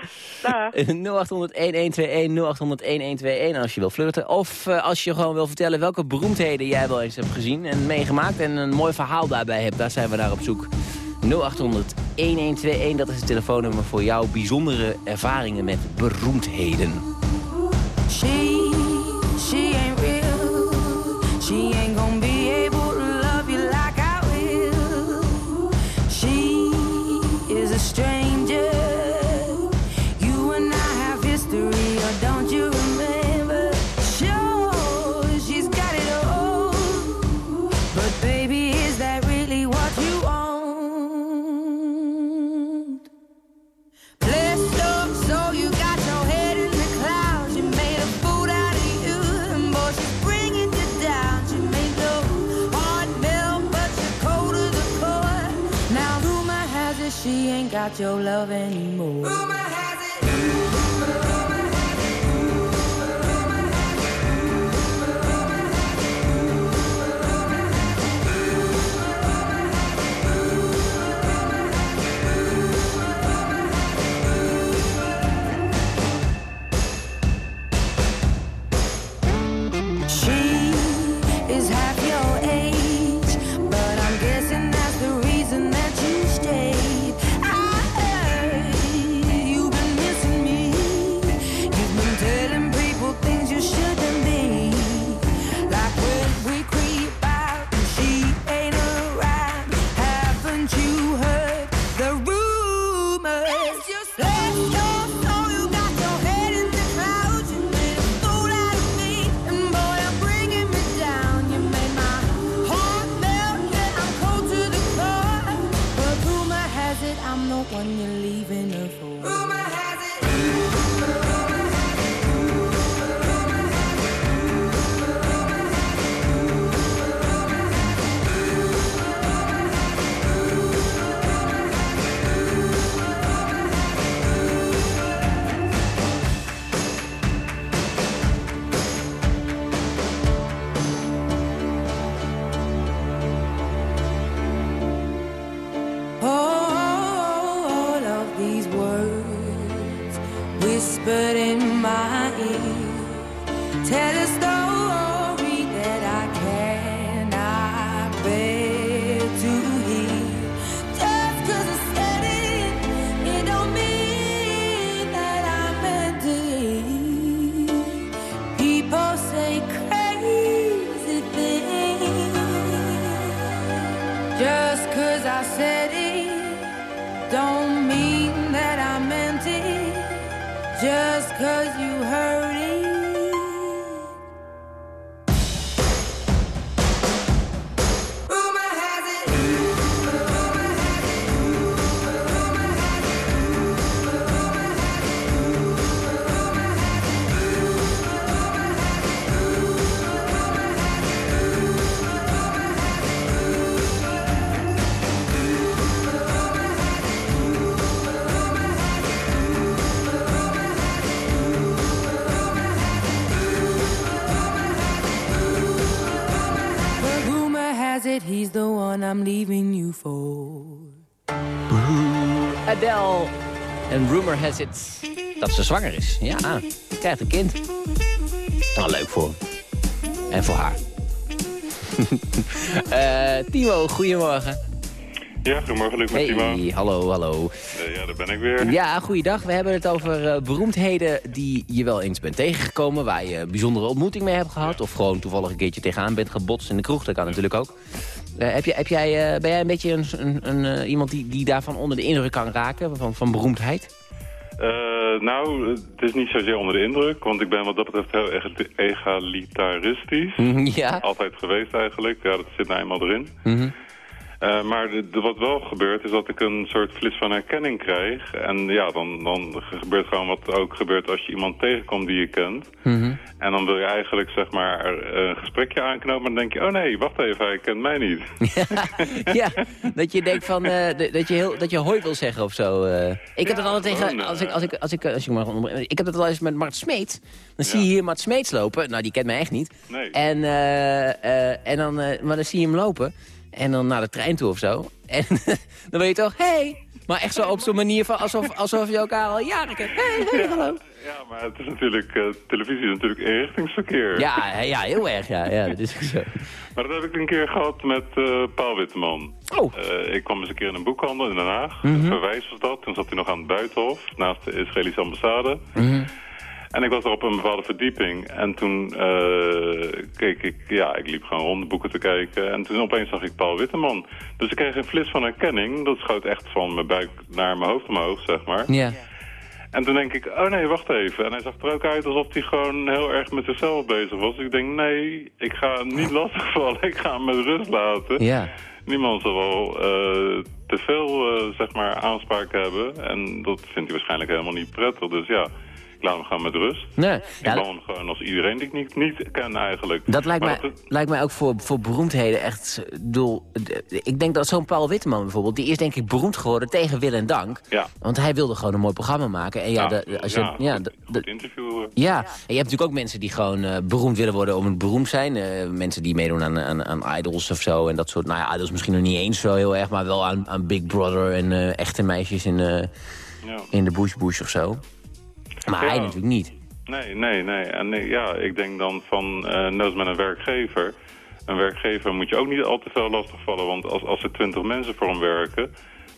0800-1121, 0800-1121 als je wil flirten. Of uh, als je gewoon wil vertellen welke beroemdheden jij wel eens hebt gezien en meegemaakt. En een mooi verhaal daarbij hebt. Daar zijn we naar op zoek. 0800 1121, dat is het telefoonnummer voor jouw bijzondere ervaringen met beroemdheden. Got your love anymore. En rumor has it dat ze zwanger is. Ja, ze krijgt een kind. Nou, leuk voor hem. En voor haar. [LAUGHS] Eh, Timo, goedemorgen. Ja, goedemorgen, Luc met Hey, Timo. hallo, hallo. Ja, daar ben ik weer. Ja, goeiedag. We hebben het over eh, beroemdheden die je wel eens bent tegengekomen... waar je een bijzondere ontmoeting mee hebt gehad... of gewoon toevallig een keertje tegenaan bent gebotst in de kroeg. Dat kan natuurlijk ook. Eh, heb je, heb jij, eh, ben jij een beetje een, een, een, eh, iemand die, die daarvan onder de indruk kan raken? Van, van beroemdheid? Nou, het is niet zozeer onder de indruk, want ik ben wat dat betreft heel erg egalitaristisch. ja. Altijd geweest eigenlijk, ja, dat zit nou eenmaal erin. Mhm. Eh, maar de, de- wat wel gebeurt is dat ik een soort flits van herkenning krijg. En ja, dan, dan gebeurt gewoon wat ook gebeurt als je iemand tegenkomt die je kent. Mhm. En dan wil je eigenlijk zeg maar een gesprekje aanknopen, maar dan denk je, oh nee, wacht even, hij kent mij niet. [LAUGHS] ja, dat je denkt van, eh, dat, je heel, dat je hoi wil zeggen of zo. eh. Ik heb het altijd tegen, gewoon, als ik, eh. als ik, als ik, als ik, onder- ik heb het wel eens met Mart Smeet. Dan zie je hier Mart Smeets lopen. Nou, die kent mij echt niet. Nee. En, eh, eh, en dan, eh, maar dan zie je hem lopen. En dan naar de trein toe of zo. En [LAUGHS] dan ben je toch, hey. Maar echt zo op zo'n manier van alsof, alsof je elkaar al jaren kent. Hey, hey, hallo. Ja, maar het is natuurlijk, eh, televisie is natuurlijk inrichtingsverkeer. Ja, ja, heel erg, ja. ja dat is ook zo. [LAUGHS] Maar dat heb ik een keer gehad met eh, Paul Witteman. Oh. Eh, ik kwam eens een keer in een boekhandel in Den Haag. Mhm. Verwijs was dat. Toen zat hij nog aan het buitenhof, naast de Israëlische ambassade. Mhm. En ik was er op een bepaalde verdieping. En toen eh, keek ik, ja, ik liep gewoon rond de boeken te kijken. En toen opeens zag ik Paul Witteman. Dus ik kreeg een flits van herkenning. Dat schoot echt van mijn buik naar mijn hoofd omhoog, zeg maar. Ja. En toen denk ik, oh nee, wacht even. En hij zag er ook uit alsof hij gewoon heel erg met zichzelf bezig was. Ik denk, nee, ik ga hem niet [LAUGHS] lastigvallen. Ik ga hem met rust laten. Ja. Niemand zal wel eh, te veel, eh, zeg maar, aanspraak hebben. En dat vindt hij waarschijnlijk helemaal niet prettig. Dus ja, laat hem gewoon met rust. Nee. Ik Ja, hem gewoon als iedereen die ik niet, niet ken eigenlijk. Dat lijkt Maar mij, lijkt mij ook voor, voor beroemdheden echt... ik bedoel, d- ik denk dat zo'n Paul Witteman bijvoorbeeld... die is denk ik beroemd geworden tegen wil en dank. Ja. Want hij wilde gewoon een mooi programma maken. En ja, Ja, de- als je, ja, ja, goed- de- goed de- interview. eh. ja, en je hebt natuurlijk ook mensen die gewoon eh, beroemd willen worden... om het beroemd zijn. Eh, mensen die meedoen aan, aan, aan idols of zo. En dat soort, nou ja, idols misschien nog niet eens zo heel erg... maar wel aan, aan Big Brother en echte meisjes in, Ja. in de bush bush of zo. Maar Ja. hij natuurlijk niet. Nee, nee, nee. En ja, ik denk dan van, eh net als met een werkgever. Een werkgever moet je ook niet al te veel lastigvallen. Want als, als er twintig mensen voor hem werken...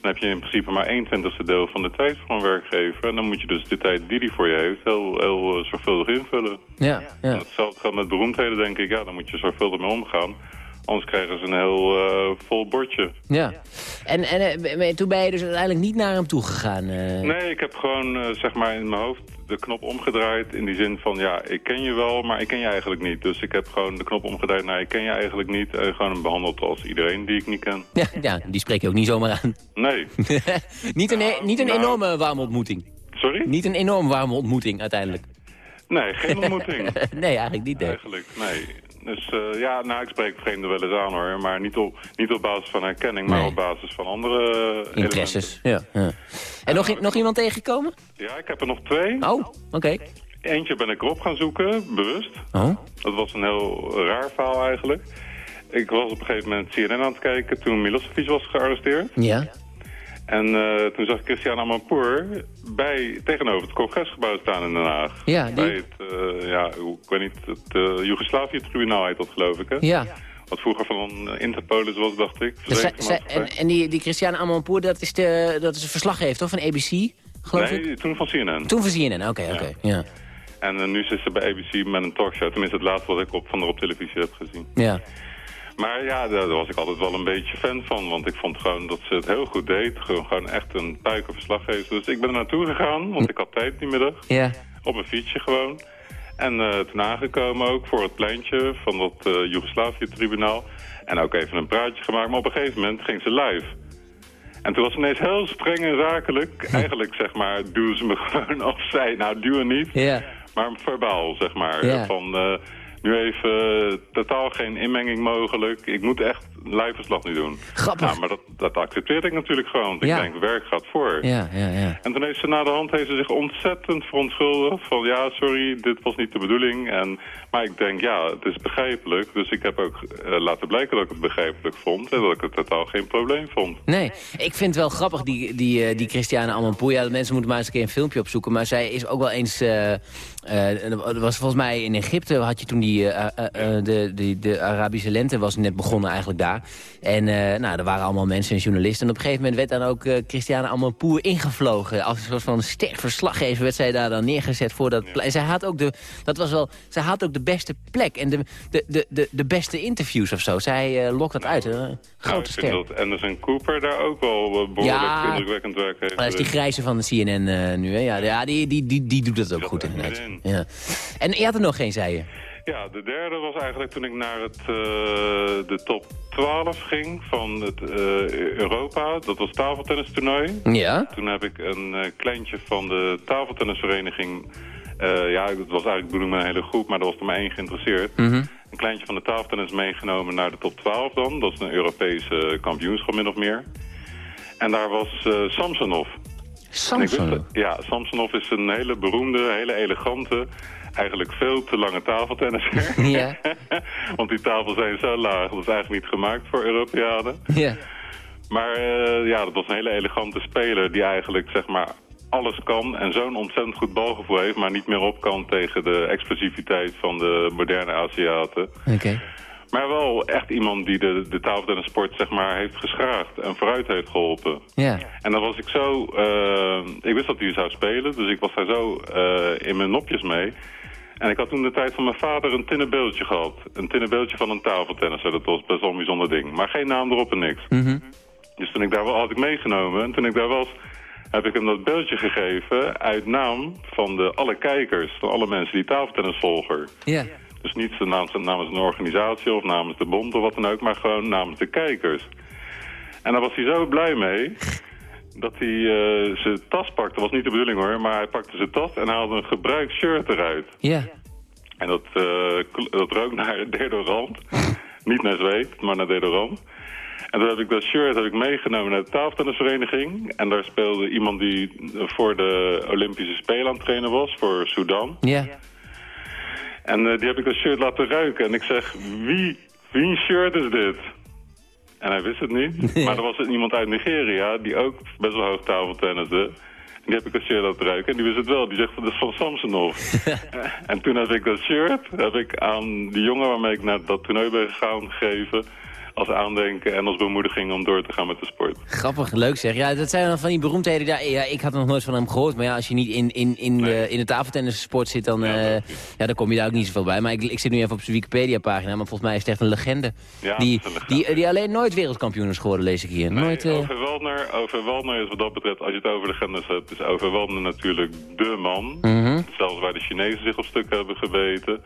dan heb je in principe maar 1 twintigste deel van de tijd voor een werkgever. En dan moet je dus de tijd die hij voor je heeft heel, heel eh, zorgvuldig invullen. Ja, ja. Hetzelfde geldt met beroemdheden, denk ik. Ja, dan moet je zorgvuldig mee omgaan. Anders krijgen ze een heel eh, vol bordje. Ja. En, en toen ben je dus uiteindelijk niet naar hem toe gegaan? eh? Nee, ik heb gewoon zeg maar in mijn hoofd de knop omgedraaid. In die zin van, ja, ik ken je wel, maar ik ken je eigenlijk niet. Dus ik heb gewoon de knop omgedraaid naar ik ken je eigenlijk niet. En gewoon hem behandeld als iedereen die ik niet ken. Ja, ja, die spreek je ook niet zomaar aan. Nee. [LAUGHS] niet een, e- niet een nou. enorme warme ontmoeting. Sorry? Niet een enorm warme ontmoeting uiteindelijk. Nee, geen ontmoeting. [LAUGHS] nee, eigenlijk niet. Nee. Eigenlijk, nee. Dus eh, ja, nou, ik spreek vreemden wel eens aan hoor. Maar niet op, niet op basis van herkenning, maar op basis van andere eh, Interesses. Ja, ja. En nog, nog iemand tegengekomen? Ja, ik heb er nog twee. Oh, oké. Eentje ben ik erop gaan zoeken, bewust. Oh. Dat was een heel raar verhaal eigenlijk. Ik was op een gegeven moment CNN aan het kijken toen Milosevic was gearresteerd. Ja. En eh, toen zag ik Christian Amanpour bij, tegenover het congresgebouw staan in Den Haag. Ja, die- Bij het, eh, ja, ik weet niet, het uh, Joegoslavië-tribunaal heet dat geloof ik, hè? Ja. Wat vroeger van uh, Interpolis was, dacht ik. Dus zij- zij- Verzekeringsmaatschappij. en, en die, die Christiane Amanpour, dat is de, dat is een verslaggever toch, van ABC, geloof nee, ik? toen van CNN. Toen van CNN, oké, oké. Ja. En nu zit ze bij ABC met een talkshow. Tenminste, het laatste wat ik op, van haar op televisie heb gezien. Ja. Maar ja, daar, was ik altijd wel een beetje fan van. Want ik vond gewoon dat ze het heel goed deed. Gewoon, gewoon echt een puikenverslaggever. Dus ik ben er naartoe gegaan, want ik had tijd die middag. Ja. Op een fietsje gewoon. En eh, toen aangekomen ook voor het pleintje van dat eh Joegoslavië-tribunaal. En ook even een praatje gemaakt. Maar op een gegeven moment ging ze live. En toen was ze ineens heel streng en zakelijk. Eigenlijk zeg maar, duw ze me [LAUGHS] gewoon opzij. Nou, duwen niet. Ja. Maar verbaal, zeg maar. Ja. Van, eh, nu even eh, totaal geen inmenging mogelijk. Ik moet echt live verslag nu doen. Grappig. Nou, maar dat, dat accepteerde ik natuurlijk gewoon. Want Ja. ik denk, werk gaat voor. Ja, ja, ja. En toen heeft ze na de hand heeft ze zich ontzettend verontschuldigd. Van ja, sorry, dit was niet de bedoeling. En, maar ik denk, ja, het is begrijpelijk. Dus ik heb ook eh, laten blijken dat ik het begrijpelijk vond. En dat ik het totaal geen probleem vond. Nee, ik vind het wel grappig, die, die, eh, die Christiane Amanpour. Ja, de mensen moeten maar eens een keer een filmpje opzoeken. Maar zij is ook wel eens... eh, er was volgens mij in Egypte had je toen die... eh, eh, de, de, de Arabische lente was net begonnen eigenlijk daar. En nou, er waren allemaal mensen en journalisten. En op een gegeven moment werd dan ook Christiane Amanpour ingevlogen. Als een soort van sterk verslaggever werd zij daar dan neergezet voor dat plein. Zij had ook de, dat was wel, zij had ook de beste plek en de, de, de, de, de beste interviews of zo. Zij lokt dat uit. Hè? Nou, Grote ik vind ster. dat Anderson Cooper daar ook wel eh, behoorlijk Ja. indrukwekkend werk heeft. Dat is die grijze van de CNN nu, hè? Ja, ja die, die, die, die doet het ook goed, er inderdaad. Ja. En je had er nog geen, zei je? Ja, de derde was eigenlijk toen ik naar het, eh, de top 12 ging van het eh, Europa. Dat was tafeltennistoernooi. Ja. Toen heb ik een eh, kleintje van de tafeltennisvereniging... ja, het was eigenlijk bedoeling met een hele groep, maar er was er maar één geïnteresseerd. Mhm. Een kleintje van de tafeltennis meegenomen naar de top 12 dan. Dat is een Europese kampioenschap min of meer. En daar was eh Samsonov. Samson. ja, Samsonov is een hele beroemde, hele elegante, eigenlijk veel te lange tafeltennisser. [LAUGHS] Ja. [LAUGHS] Want die tafels zijn zo laag, dat is eigenlijk niet gemaakt voor Europeanen. Ja. Maar eh, ja, dat was een hele elegante speler die eigenlijk zeg maar alles kan en zo'n ontzettend goed balgevoel heeft, maar niet meer op kan tegen de explosiviteit van de moderne Aziaten. Oké. Maar wel echt iemand die de, de tafeltennissport zeg maar heeft geschraagd en vooruit heeft geholpen. Ja. En dan was ik zo... eh, ik wist dat hij zou spelen, dus ik was daar zo eh, in mijn nopjes mee. En ik had toen de tijd van mijn vader een tinnen beeldje gehad. Een tinnen beeldje van een tafeltennisser. Dat was best wel een bijzonder ding. Maar geen naam erop en niks. Mhm. Dus toen ik daar wel had ik meegenomen. En toen ik daar was, heb ik hem dat beeldje gegeven uit naam van de, alle kijkers. Van alle mensen die tafeltennis volgen. Ja. Dus niet namens, namens een organisatie of namens de bond of wat dan ook, maar gewoon namens de kijkers. En daar was hij zo blij mee dat hij eh, zijn tas pakte. Dat was niet de bedoeling hoor, maar hij pakte zijn tas en haalde een gebruikt shirt eruit. Ja. En dat, eh, kl- dat rook naar deodorant. niet naar zweet, maar naar deodorant. En toen heb ik dat shirt heb ik meegenomen naar de tafeltennisvereniging. En daar speelde iemand die voor de Olympische Spelen aan het trainen was, voor Sudan. Ja. En eh, die heb ik dat shirt laten ruiken. En ik zeg, wie, wie shirt is dit? En hij wist het niet. [LAUGHS] Maar er was iemand uit Nigeria die ook best wel hoog tafeltenniste. Die heb ik dat shirt laten ruiken. En die wist het wel. Die zegt, dat is van Samsonov. [LAUGHS] en toen heb ik dat shirt heb ik aan die jongen waarmee ik naar dat toernooi ben gegaan gegeven. als aandenken en als bemoediging om door te gaan met de sport. Grappig, leuk zeg. Ja, dat zijn dan van die beroemdheden. Ja, ja, ik had nog nooit van hem gehoord. Maar ja, als je niet in, in, in, de, in de tafeltennissport zit, dan, Ja, eh, dat ja, dan kom je daar ook niet zoveel bij. Maar ik, ik zit nu even op zijn Wikipedia-pagina. Maar volgens mij is het echt een legende. Ja, die, een legende. Die, die alleen nooit wereldkampioen is geworden, lees ik hier. Nee, nooit, eh, over, Waldner, over Waldner is wat dat betreft, als je het over legendes hebt, is over Waldner natuurlijk dé man. mhm. Zelfs waar de Chinezen zich op stuk hebben gebeten.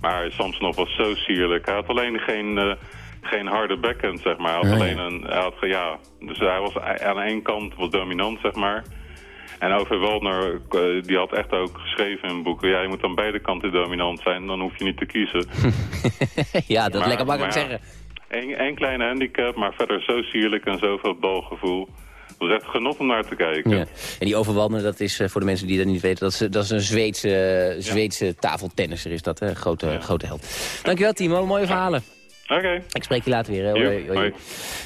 Maar Samsonov was zo sierlijk. Hij had alleen geen, eh, geen harde backhand, zeg maar. Hij had ja. alleen een... Hij had, ja, dus hij was aan één kant was dominant, zeg maar. En over Waldner, eh, die had echt ook geschreven in boeken... ja, je moet aan beide kanten dominant zijn, dan hoef je niet te kiezen. [LAUGHS] ja, dat is lekker makkelijk ja, zeggen. Eén kleine handicap, maar verder zo sierlijk en zoveel balgevoel. Echt genot om naar te kijken. Ja. En die overwandelen, dat is eh, voor de mensen die dat niet weten... dat is, dat is een Zweedse, eh, Zweedse tafeltennisser, is dat, hè? Grote, grote held. Dankjewel, Timo. Mooie verhalen. Oké. Ik spreek je later weer. Hè? Hoi, hoi. hoi.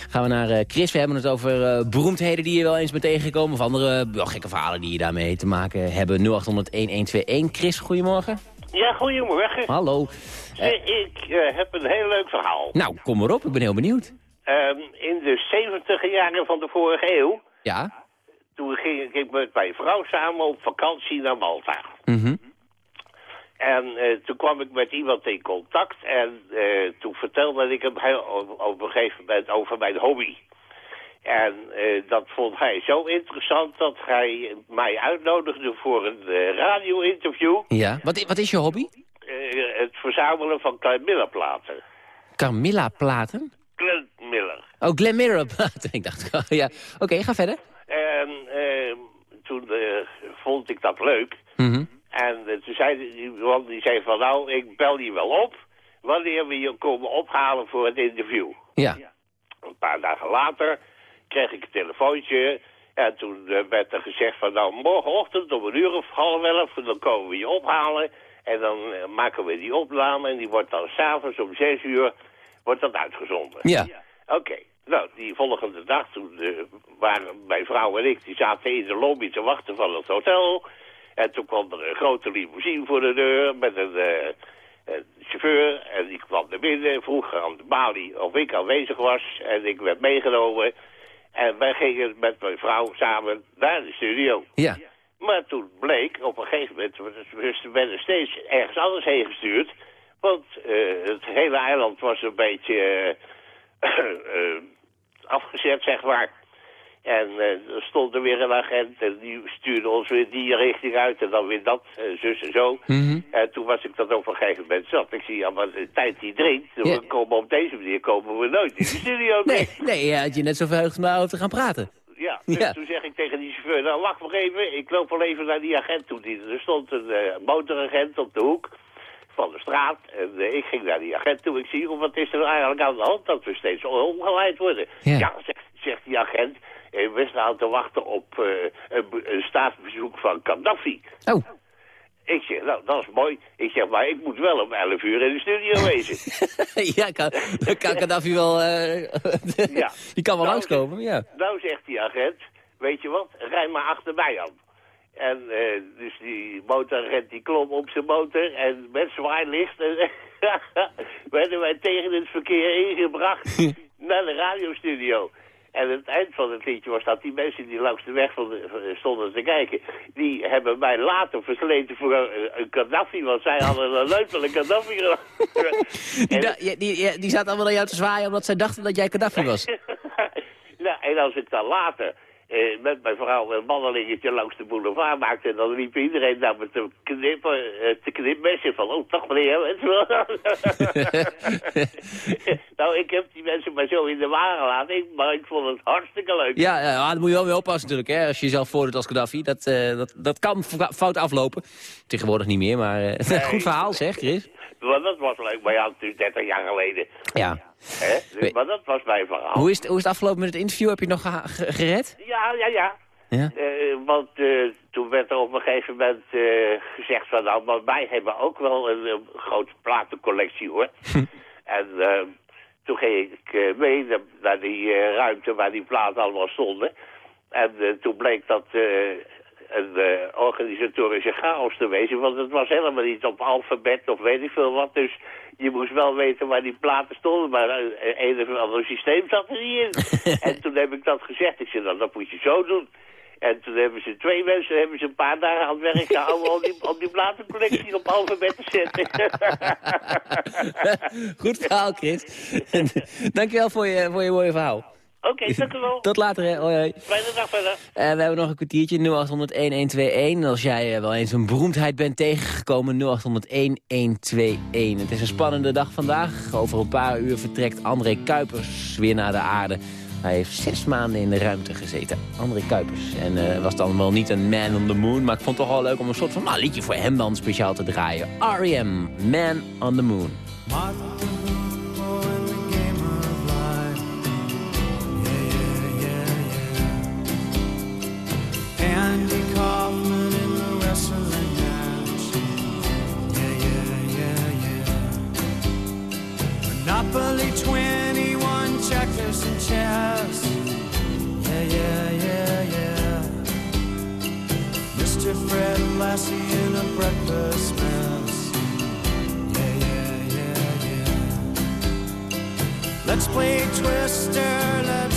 Gaan we naar eh, Chris. We hebben het over eh, beroemdheden die je wel eens bent tegengekomen... of andere eh, gekke verhalen die je daarmee te maken hebben. 0800-1121. Chris, goedemorgen. Ja, goedemorgen. Hallo. Eh, ik eh, heb een heel leuk verhaal. nou, kom maar op. Ik ben heel benieuwd. Ehm, in de 70 jaren van de vorige eeuw, Ja? toen ging ik met mijn vrouw samen op vakantie naar Malta. Mhm. En eh, toen kwam ik met iemand in contact en eh, toen vertelde ik hem op, een gegeven moment over mijn hobby. En eh, dat vond hij zo interessant dat hij mij uitnodigde voor een radio-interview. Ja. Wat, wat is je hobby? Het verzamelen van Klein Miller-platen. Glenn Miller. Oh, Glen Mirror Platen. [LAUGHS] Ik dacht, oh, ja. Oké, ga verder. En eh, toen eh, vond ik dat leuk. Mhm. En eh, toen zei die man die zei van nou, ik bel je wel op wanneer we je komen ophalen voor het interview. Ja. Een paar dagen later kreeg ik een telefoontje. En toen eh, werd er gezegd van nou, morgenochtend om een uur of half elf, dan komen we je ophalen. En dan maken we die opname en die wordt dan s'avonds om zes uur wordt dat uitgezonden. Ja. Oké, nou, die volgende dag, toen eh, waren mijn vrouw en ik, die zaten in de lobby te wachten van het hotel. En toen kwam er een grote limousine voor de deur met een, eh, een chauffeur. En die kwam naar binnen, vroeg aan de balie of ik aanwezig was. En ik werd meegenomen. En wij gingen met mijn vrouw samen naar de studio. Ja. Maar toen bleek, op een gegeven moment, we werden steeds ergens anders heen gestuurd. Want eh, het hele eiland was een beetje eh, [COUGHS] eh, afgezet, zeg maar. En er stond er weer een agent en die stuurde ons weer die richting uit en dan weer dat, zus en zo. Mhm. En toen was ik dat op een gegeven moment zat. Ik zie, ja, maar de tijd die dringt, Ja. we komen op deze manier komen we nooit in de studio. [LAUGHS] Nee, nee, ja, had je net zo verheugd om daarover te gaan praten. Ja, dus [LAUGHS] Ja. toen zeg ik tegen die chauffeur, nou wacht nog even, ik loop wel even naar die agent toe. Die, er stond een motoragent op de hoek van de straat en eh, ik ging naar die agent toe. Ik zie, oh, wat is er eigenlijk aan de hand dat we steeds omgeleid worden? Ja. zegt, zegt die agent, eh, we staan te wachten op eh, een, be- een staatsbezoek van Gaddafi. Oh, Ik zeg, nou, dat is mooi. Ik zeg, maar ik moet wel om 11 uur in de studio wezen. [LAUGHS] ja, kan, kan Gaddafi wel... eh, Ja. [LAUGHS] Die kan wel Nou, langskomen, ja. Nou, zegt die agent, weet je wat, rij maar achter mij aan. En eh, dus die motoragent die klom op zijn motor en met zwaailicht eh, [LAUGHS] werden wij tegen het verkeer ingebracht naar de radiostudio. En het eind van het liedje was dat die mensen die langs de weg stonden te kijken... die hebben mij later versleten voor een, Gaddafi, want zij hadden een leuk van een Gaddafi gedaan. [LAUGHS] Die, die, zaten allemaal naar jou te zwaaien omdat zij dachten dat jij Gaddafi was. [LAUGHS] nou, en als ik dan later eh, met mijn vrouw een wandelingetje langs de boulevard maakte... dan liep iedereen naar me te knippen, eh, te knipmessen van... oh, toch meneer, [LAUGHS] nou, ik heb die mensen maar zo in de wagen gelaten, ik- maar ik vond het hartstikke leuk. Ja, ja, moet je wel mee oppassen natuurlijk, hè. Als je jezelf voordoet als Gaddafi. Dat, eh, dat, dat kan fout aflopen. Tegenwoordig niet meer, maar [LAUGHS] goed verhaal zeg, Chris. Maar dat was leuk, maar ja, natuurlijk 30 jaar geleden. Ja. Hè? Dus- maar dat was mijn verhaal. Hoe is, het, hoe is het afgelopen met het interview? Heb je nog gered? Ja, ja, ja. Ja. Eh, want eh, toen werd er op een gegeven moment eh, gezegd van... nou, maar wij hebben ook wel een, eh, grote platencollectie, hoor. [LAUGHS] en eh, toen ging ik mee naar, die ruimte waar die platen allemaal stonden. En toen bleek dat een uh, organisatorische chaos te wezen. Want het was helemaal niet op alfabet of weet ik veel wat. Dus je moest wel weten waar die platen stonden. Maar een of ander systeem zat er niet in. [LAUGHS] en toen heb ik dat gezegd. Ik zei, nou, dat moet je zo doen. En toen hebben ze twee mensen hebben ze een paar dagen aan het werk gehouden om die, om die platencollectie op alfabet te zetten. [LAUGHS] Goed verhaal, Chris. [LAUGHS] Dankjewel voor je, voor je mooie verhaal. Oké, okay, [LAUGHS] dank u wel. Tot later, hè. Hoi. Fijne dag verder. Uh, we hebben nog een kwartiertje, 0800-1121. Als jij uh, wel eens een beroemdheid bent tegengekomen, 0800-1121. Het is een spannende dag vandaag. Over een paar uur vertrekt André Kuipers weer naar de aarde. Hij heeft zes maanden in de ruimte gezeten. André Kuipers. En uh, was dan wel niet een man on the moon. Maar ik vond het toch wel leuk om een soort van nou, liedje voor hem dan speciaal te draaien. R.E.M. Man on the Moon. Mr. Fred Lassie in a breakfast mess. Yeah, yeah, yeah, yeah. Let's play Twister, let's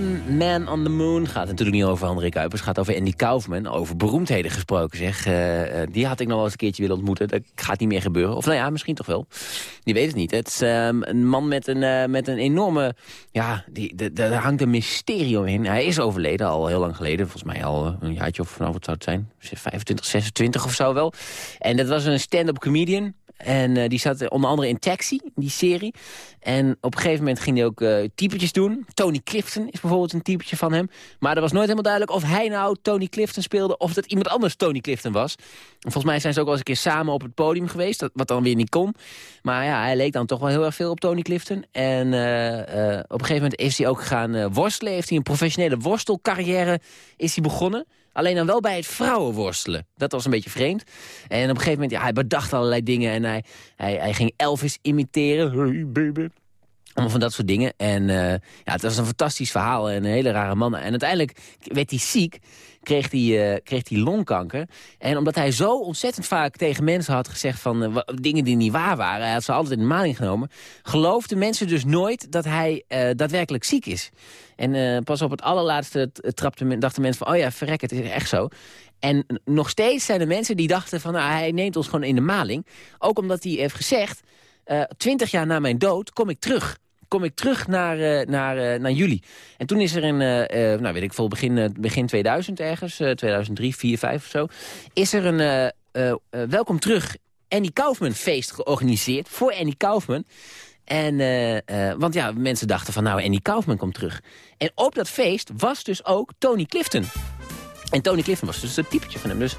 Man on the Moon gaat natuurlijk niet over André Kuipers. gaat over Andy Kaufman. Over beroemdheden gesproken zeg. Eh, eh, die had ik nog wel eens een keertje willen ontmoeten. Dat gaat niet meer gebeuren. Of nou ja, misschien toch wel. Je weet het niet. Het is ehm, een man met een, eh, met een enorme... Ja, die, daar hangt een mysterie omheen. Hij is overleden, al heel lang geleden. Volgens mij al een jaartje of nou, wat zou het zijn? 25, 26 of zo wel. En dat was een stand-up comedian. En eh, die zat onder andere in Taxi, die serie. En op een gegeven moment ging hij ook eh typetjes doen. Tony Clifton is bijvoorbeeld een typetje van hem. Maar er was nooit helemaal duidelijk of hij nou Tony Clifton speelde... of dat iemand anders Tony Clifton was. En volgens mij zijn ze ook wel eens een keer samen op het podium geweest. Dat, wat dan weer niet kon. Maar ja, hij leek dan toch wel heel erg veel op Tony Clifton. En eh, op een gegeven moment is hij ook gaan worstelen. Heeft hij een professionele worstelcarrière is hij begonnen. Alleen dan wel bij het vrouwenworstelen. Dat was een beetje vreemd. En op een gegeven moment, ja, hij bedacht allerlei dingen. En hij, hij, hij ging Elvis imiteren. Hey baby. Allemaal van dat soort dingen. En uh, ja, het was een fantastisch verhaal en een hele rare man. En uiteindelijk werd hij ziek, kreeg hij, uh, kreeg hij longkanker. En omdat hij zo ontzettend vaak tegen mensen had gezegd van uh, dingen die niet waar waren... hij had ze altijd in de maling genomen... geloofden mensen dus nooit dat hij daadwerkelijk ziek is. En pas op het allerlaatste trapte, dachten mensen van... oh ja, verrek, het is echt zo. En nog steeds zijn er mensen die dachten van... Nou, hij neemt ons gewoon in de maling. Ook omdat hij heeft gezegd... twintig jaar na mijn dood kom ik terug kom ik terug naar, uh, naar, uh, naar jullie. En toen is er in, uh, nou weet ik veel, begin, begin 2000 ergens, 2003, 4, 5 of zo... is er een welkom terug Annie Kaufman feest georganiseerd voor Annie Kaufman. En, want ja, mensen dachten van nou, Annie Kaufman komt terug. En op dat feest was dus ook Tony Clifton. En Tony Clifton was dus het typetje van hem. Dus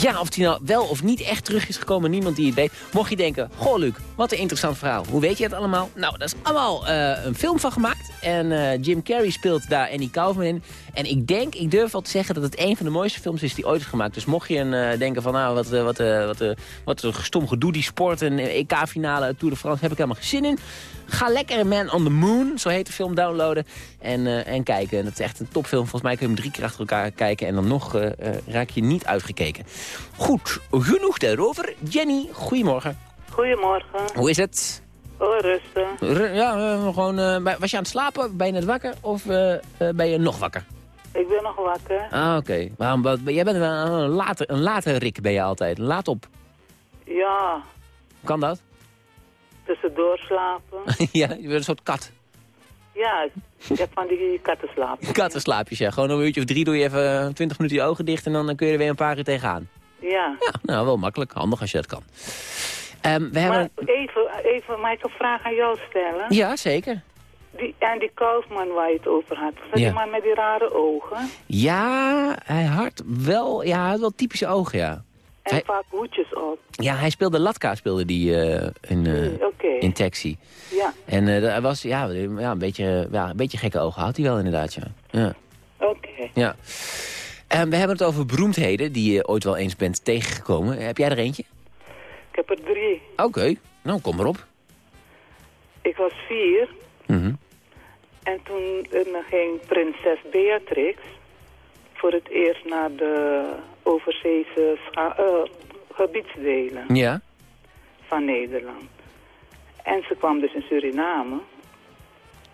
ja, of hij nou wel of niet echt terug is gekomen, niemand die het weet. Mocht je denken, goh Luc, wat een interessant verhaal. Hoe weet je het allemaal? Nou, daar is allemaal uh, een film van gemaakt. En uh, Jim Carrey speelt daar Annie Kaufman in. En ik denk, ik durf wel te zeggen dat het een van de mooiste films is die ooit is gemaakt. Dus mocht je een, uh, denken van, nou, wat, wat, wat, wat, wat een stom gedoe die sport. Een EK-finale, Tour de France, heb ik helemaal geen zin in. Ga lekker Man on the Moon, zo heet de film, downloaden en, uh, en kijken. En dat is echt een topfilm. Volgens mij kun je hem drie keer achter elkaar kijken en dan nog uh, uh, raak je niet uitgekeken. Goed, genoeg daarover. Jenny, goedemorgen. Goedemorgen. Hoe is het? Oh, rustig. Ja, gewoon, was je aan het slapen? Ben je net wakker of ben je nog wakker? Ik ben nog wakker. Ah, oké. Okay. Jij bent een late, een late rik ben je altijd. Laat op. Ja. Kan dat? tussendoor slapen. [LAUGHS] ja, je bent een soort kat. Ja, ik heb van die kattenslaapjes. [LAUGHS] Kattenslaapjes, ja. Gewoon een uurtje of drie doe je even 20 minuten je ogen dicht en dan kun je er weer een paar keer tegenaan. Ja. Ja, nou, wel makkelijk. Handig als je dat kan. Um, we maar hebben... even, even, mag ik een vraag aan jou stellen? Ja, zeker. Die, en die Kaufman waar je het over had, Ja. die man met die rare ogen? Ja, hij had wel, ja, hij had wel typische ogen, ja. En Hij- vaak hoedjes op. Ja, hij speelde Latka, speelde die eh, in, Oké. in Taxi. Ja, En hij was, ja, ja, een, beetje, ja, een beetje gekke ogen had hij wel inderdaad, ja. ja. oké. ja. En we hebben het over beroemdheden die je ooit wel eens bent tegengekomen. Heb jij er eentje? Ik heb er drie. Oké, nou kom maar op. Ik was vier Mhm. en toen eh, ging prinses Beatrix voor het eerst naar de overzeese eh, gebiedsdelen Ja? van Nederland. En ze kwam dus in Suriname.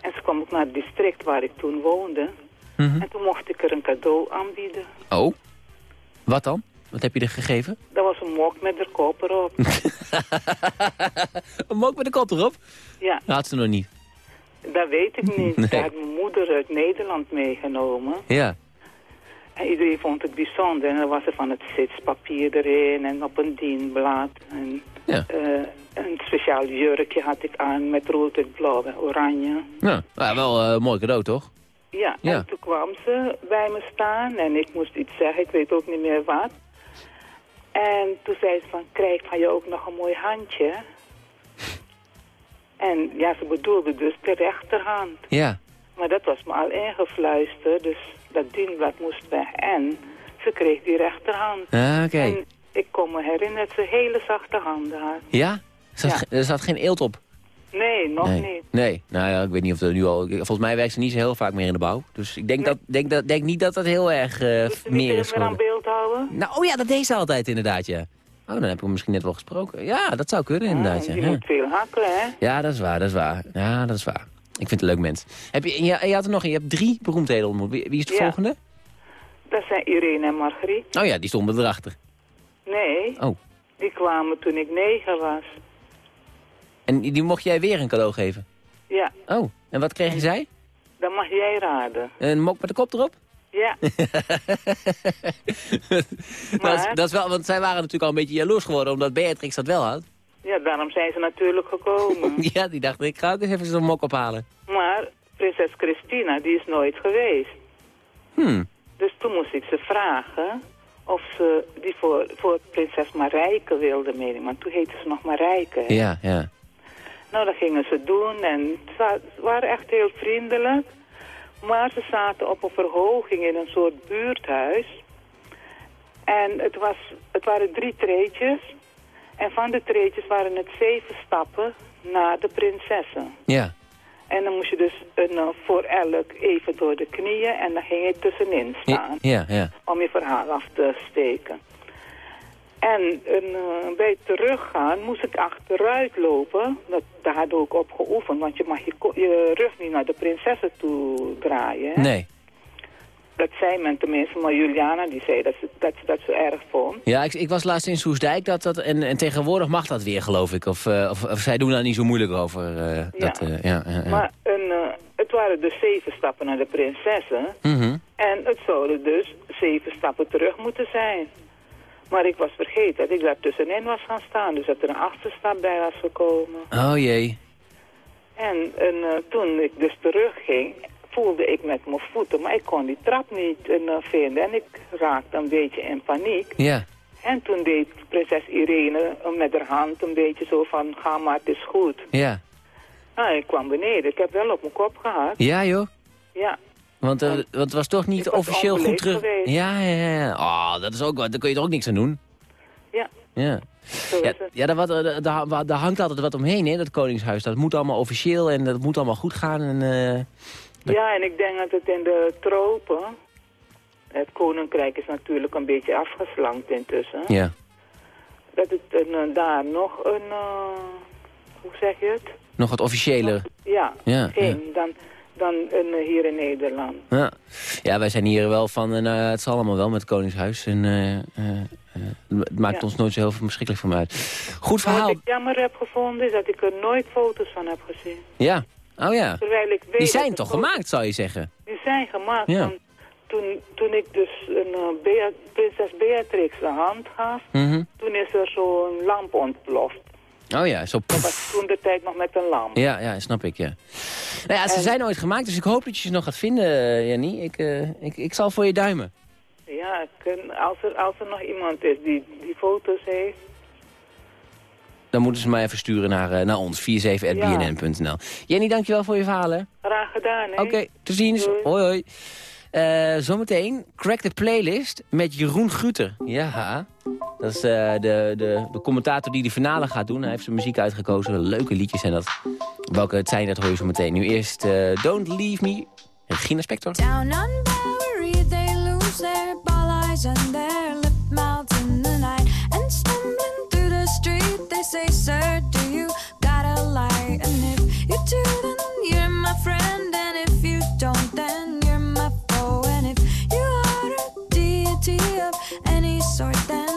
En ze kwam ook naar het district waar ik toen woonde. Mhm. En toen mocht ik er een cadeau aanbieden. Oh, wat dan? Wat heb je er gegeven? Dat was een mok met de kop erop. [LAUGHS] een mok met de kop erop? ja, Dat had ze nog niet. Dat weet ik niet. Nee. Had mijn moeder uit Nederland meegenomen. Ja. En iedereen vond het bijzonder. En dan was er van het zitspapier erin en op een dienblad. En, Ja. eh, een speciaal jurkje had ik aan met rood en blauw en oranje. Ja, ja wel eh, een mooi cadeau, toch? Ja, Ja. en toen kwam ze bij me staan en ik moest iets zeggen, ik weet ook niet meer wat. En toen zei ze van, krijg van je ook nog een mooi handje? En ja, ze bedoelde dus de rechterhand. Ja. Maar dat was me al ingefluisterd, dus dat dienblad moest weg. En ze kreeg die rechterhand. Ah, oké. En ik kon me herinneren dat ze hele zachte handen had. Ja? Er zat, Ja. ge- er zat geen eelt op? Nee, nog nee. niet. Nee, nou ja, ik weet niet of er nu al... Volgens mij werkt ze niet zo heel vaak meer in de bouw. Dus ik denk, dat, denk, dat, denk niet dat dat heel erg eh, Doet ze niet meer meer is aan geworden. beeld houden? Nou, oh ja, dat deed ze altijd inderdaad, ja. Oh, dan heb ik hem misschien net wel gesproken. Ja, dat zou kunnen inderdaad, ja. Je Ja. moet veel hakkelen, hè? Ja, dat is waar, dat is waar. Ja, dat is waar. Ik vind het een leuk mens. Heb je, je, je had er nog, je hebt drie beroemdheden ontmoet. Wie, wie is de Ja. volgende? Dat zijn Irene en Margriet. Oh ja, die stonden erachter. Nee, Oh. die kwamen toen ik negen was. En die, mocht jij weer een cadeau geven? Ja, Oh, en wat kreeg zij? dan mag jij raden. Een mok met de kop erop? Ja, [LAUGHS] dat, is, dat is wel, want zij waren natuurlijk al een beetje jaloers geworden omdat Beatrix dat wel had. ja, daarom zijn ze natuurlijk gekomen. [LAUGHS] ja, die dachten, ik ga ook eens even zo'n mok ophalen. maar prinses Christina, die is nooit geweest. Hmm. Dus toen moest ik ze vragen of ze die voor, voor prinses Marijke wilde meenemen. Want toen heette ze nog Marijke. hè? Ja, ja. Nou, dat gingen ze doen en ze waren echt heel vriendelijk. Maar ze zaten op een verhoging in een soort buurthuis. En het, was, het waren drie treetjes. En van de treetjes waren het zeven stappen naar de prinsessen. Ja. En dan moest je dus een, uh, voor elk even door de knieën en dan ging je tussenin staan. Ja, ja. Om je verhaal af te steken. En uh, bij teruggaan moest ik achteruit lopen. Dat, daar had ik op geoefend, want je mag je, je rug niet naar de prinsessen toe draaien. Hè? Nee. Dat zei men tenminste, maar Juliana die zei dat ze dat, dat zo erg vond. Ja, ik, ik was laatst in Soesdijk dat, dat, en, en tegenwoordig mag dat weer, geloof ik. Of, uh, of, of, zij doen daar niet zo moeilijk over. Uh, ja. Dat, uh, ja, Maar een, het waren dus zeven stappen naar de prinsessen. Mm -hmm. En het zouden dus zeven stappen terug moeten zijn. Maar ik was vergeten dat ik daar tussenin was gaan staan. Dus dat er een achtste stap bij was gekomen. Oh jee. En, en toen ik dus terugging, voelde ik met mijn voeten, maar ik kon die trap niet uh, vinden. En ik raakte een beetje in paniek. Ja. En toen deed prinses Irene met haar hand een beetje zo van, ga maar, het is goed. Ja. Nou, ik kwam beneden. Ik heb wel op mijn kop gehad. Ja, joh? Ja. Want uh, het was toch niet officieel goed terug... Geweest. Ja, ja, ja. Oh, dat is ook wat. Daar kun je toch ook niks aan doen? Ja. Ja. Ja, ja daar, wat, daar, daar, hangt altijd wat omheen, hè, dat koningshuis. Dat moet allemaal officieel en dat moet allemaal goed gaan. En, uh, ja, en ik denk dat het in de tropen... Het koninkrijk is natuurlijk een beetje afgeslankt intussen. Ja. Dat het een, daar nog een... Uh, hoe zeg je het? Nog wat officiëler. Ja, ja, geen, ja. dan, dan een, hier in Nederland. Ja. ja, wij zijn hier wel van, uh, het zal allemaal wel met het Koningshuis. En, uh, het maakt ja. ons nooit zo heel verschrikkelijk van uit. Goed verhaal. Wat ik jammer heb gevonden is dat ik er nooit foto's van heb gezien. Ja, oh ja. Terwijl ik weet Die zijn toch gemaakt, zou je zeggen? Die zijn gemaakt. Ja. Toen, toen ik dus een Bea prinses Beatrix de hand gaf, mm -hmm. toen is er zo'n lamp ontploft. Oh ja, zo... Dat was toen de tijd nog met een lamp. Ja, ja snap ik, ja. Nou ja, ze en... zijn ooit gemaakt, dus ik hoop dat je ze nog gaat vinden, Jannie. Ik, uh, ik, ik zal voor je duimen. Ja, als er, als er nog iemand is die, die foto's heeft... Dan moeten ze mij even sturen naar, uh, naar ons, 47.bnn.nl. Ja. Jenny, dankjewel voor je verhalen. Graag gedaan, hè. Oké, okay, te ziens. Doei. Hoi, hoi. Uh, zometeen, crack the playlist met Jeroen Guter. Ja, dat is uh, de, de, de commentator die de finale gaat doen. Hij heeft zijn muziek uitgekozen. Leuke liedjes zijn dat. Welke het zijn, dat hoor je zo meteen. Nu eerst uh, Don't Leave Me, Regina Spector. Down on Bowery, they lose their ball eyes and their lip mouths in the night. And stumbling through the street, they say, sir, do you got a light? And if you do, then you're my friend. And if you don't, then you're my foe. And if you are a deity of any sort, then.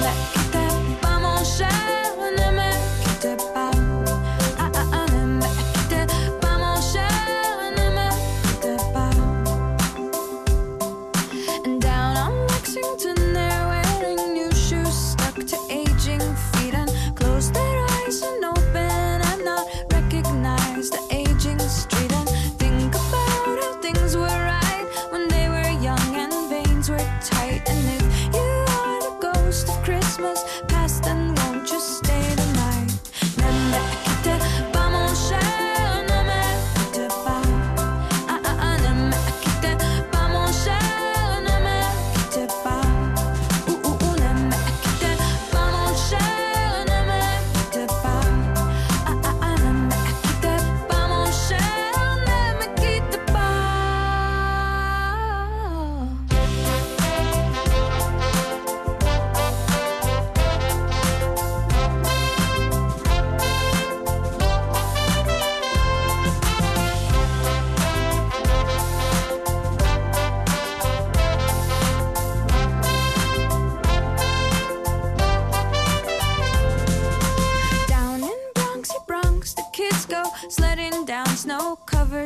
back.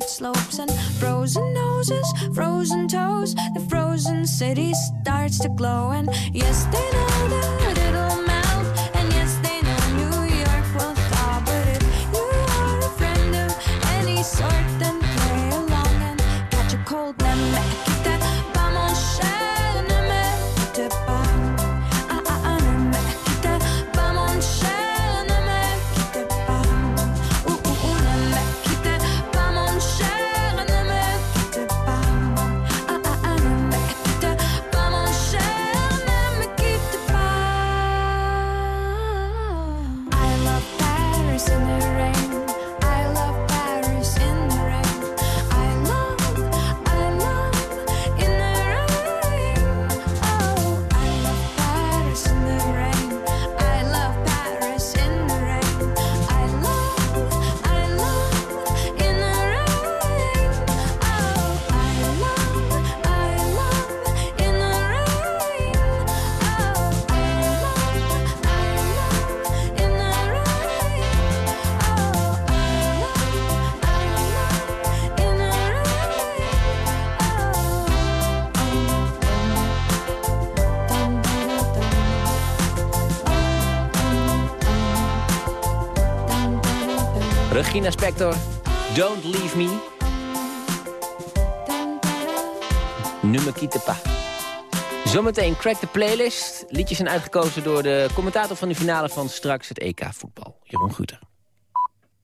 Snow-covered slopes and frozen noses, frozen toes. The frozen city starts to glow, and yes, they know that Don't Leave Me. Nummer Kitepa. Zometeen Crack the Playlist. Liedjes zijn uitgekozen door de commentator van de finale van straks het EK voetbal, Jeroen Guter.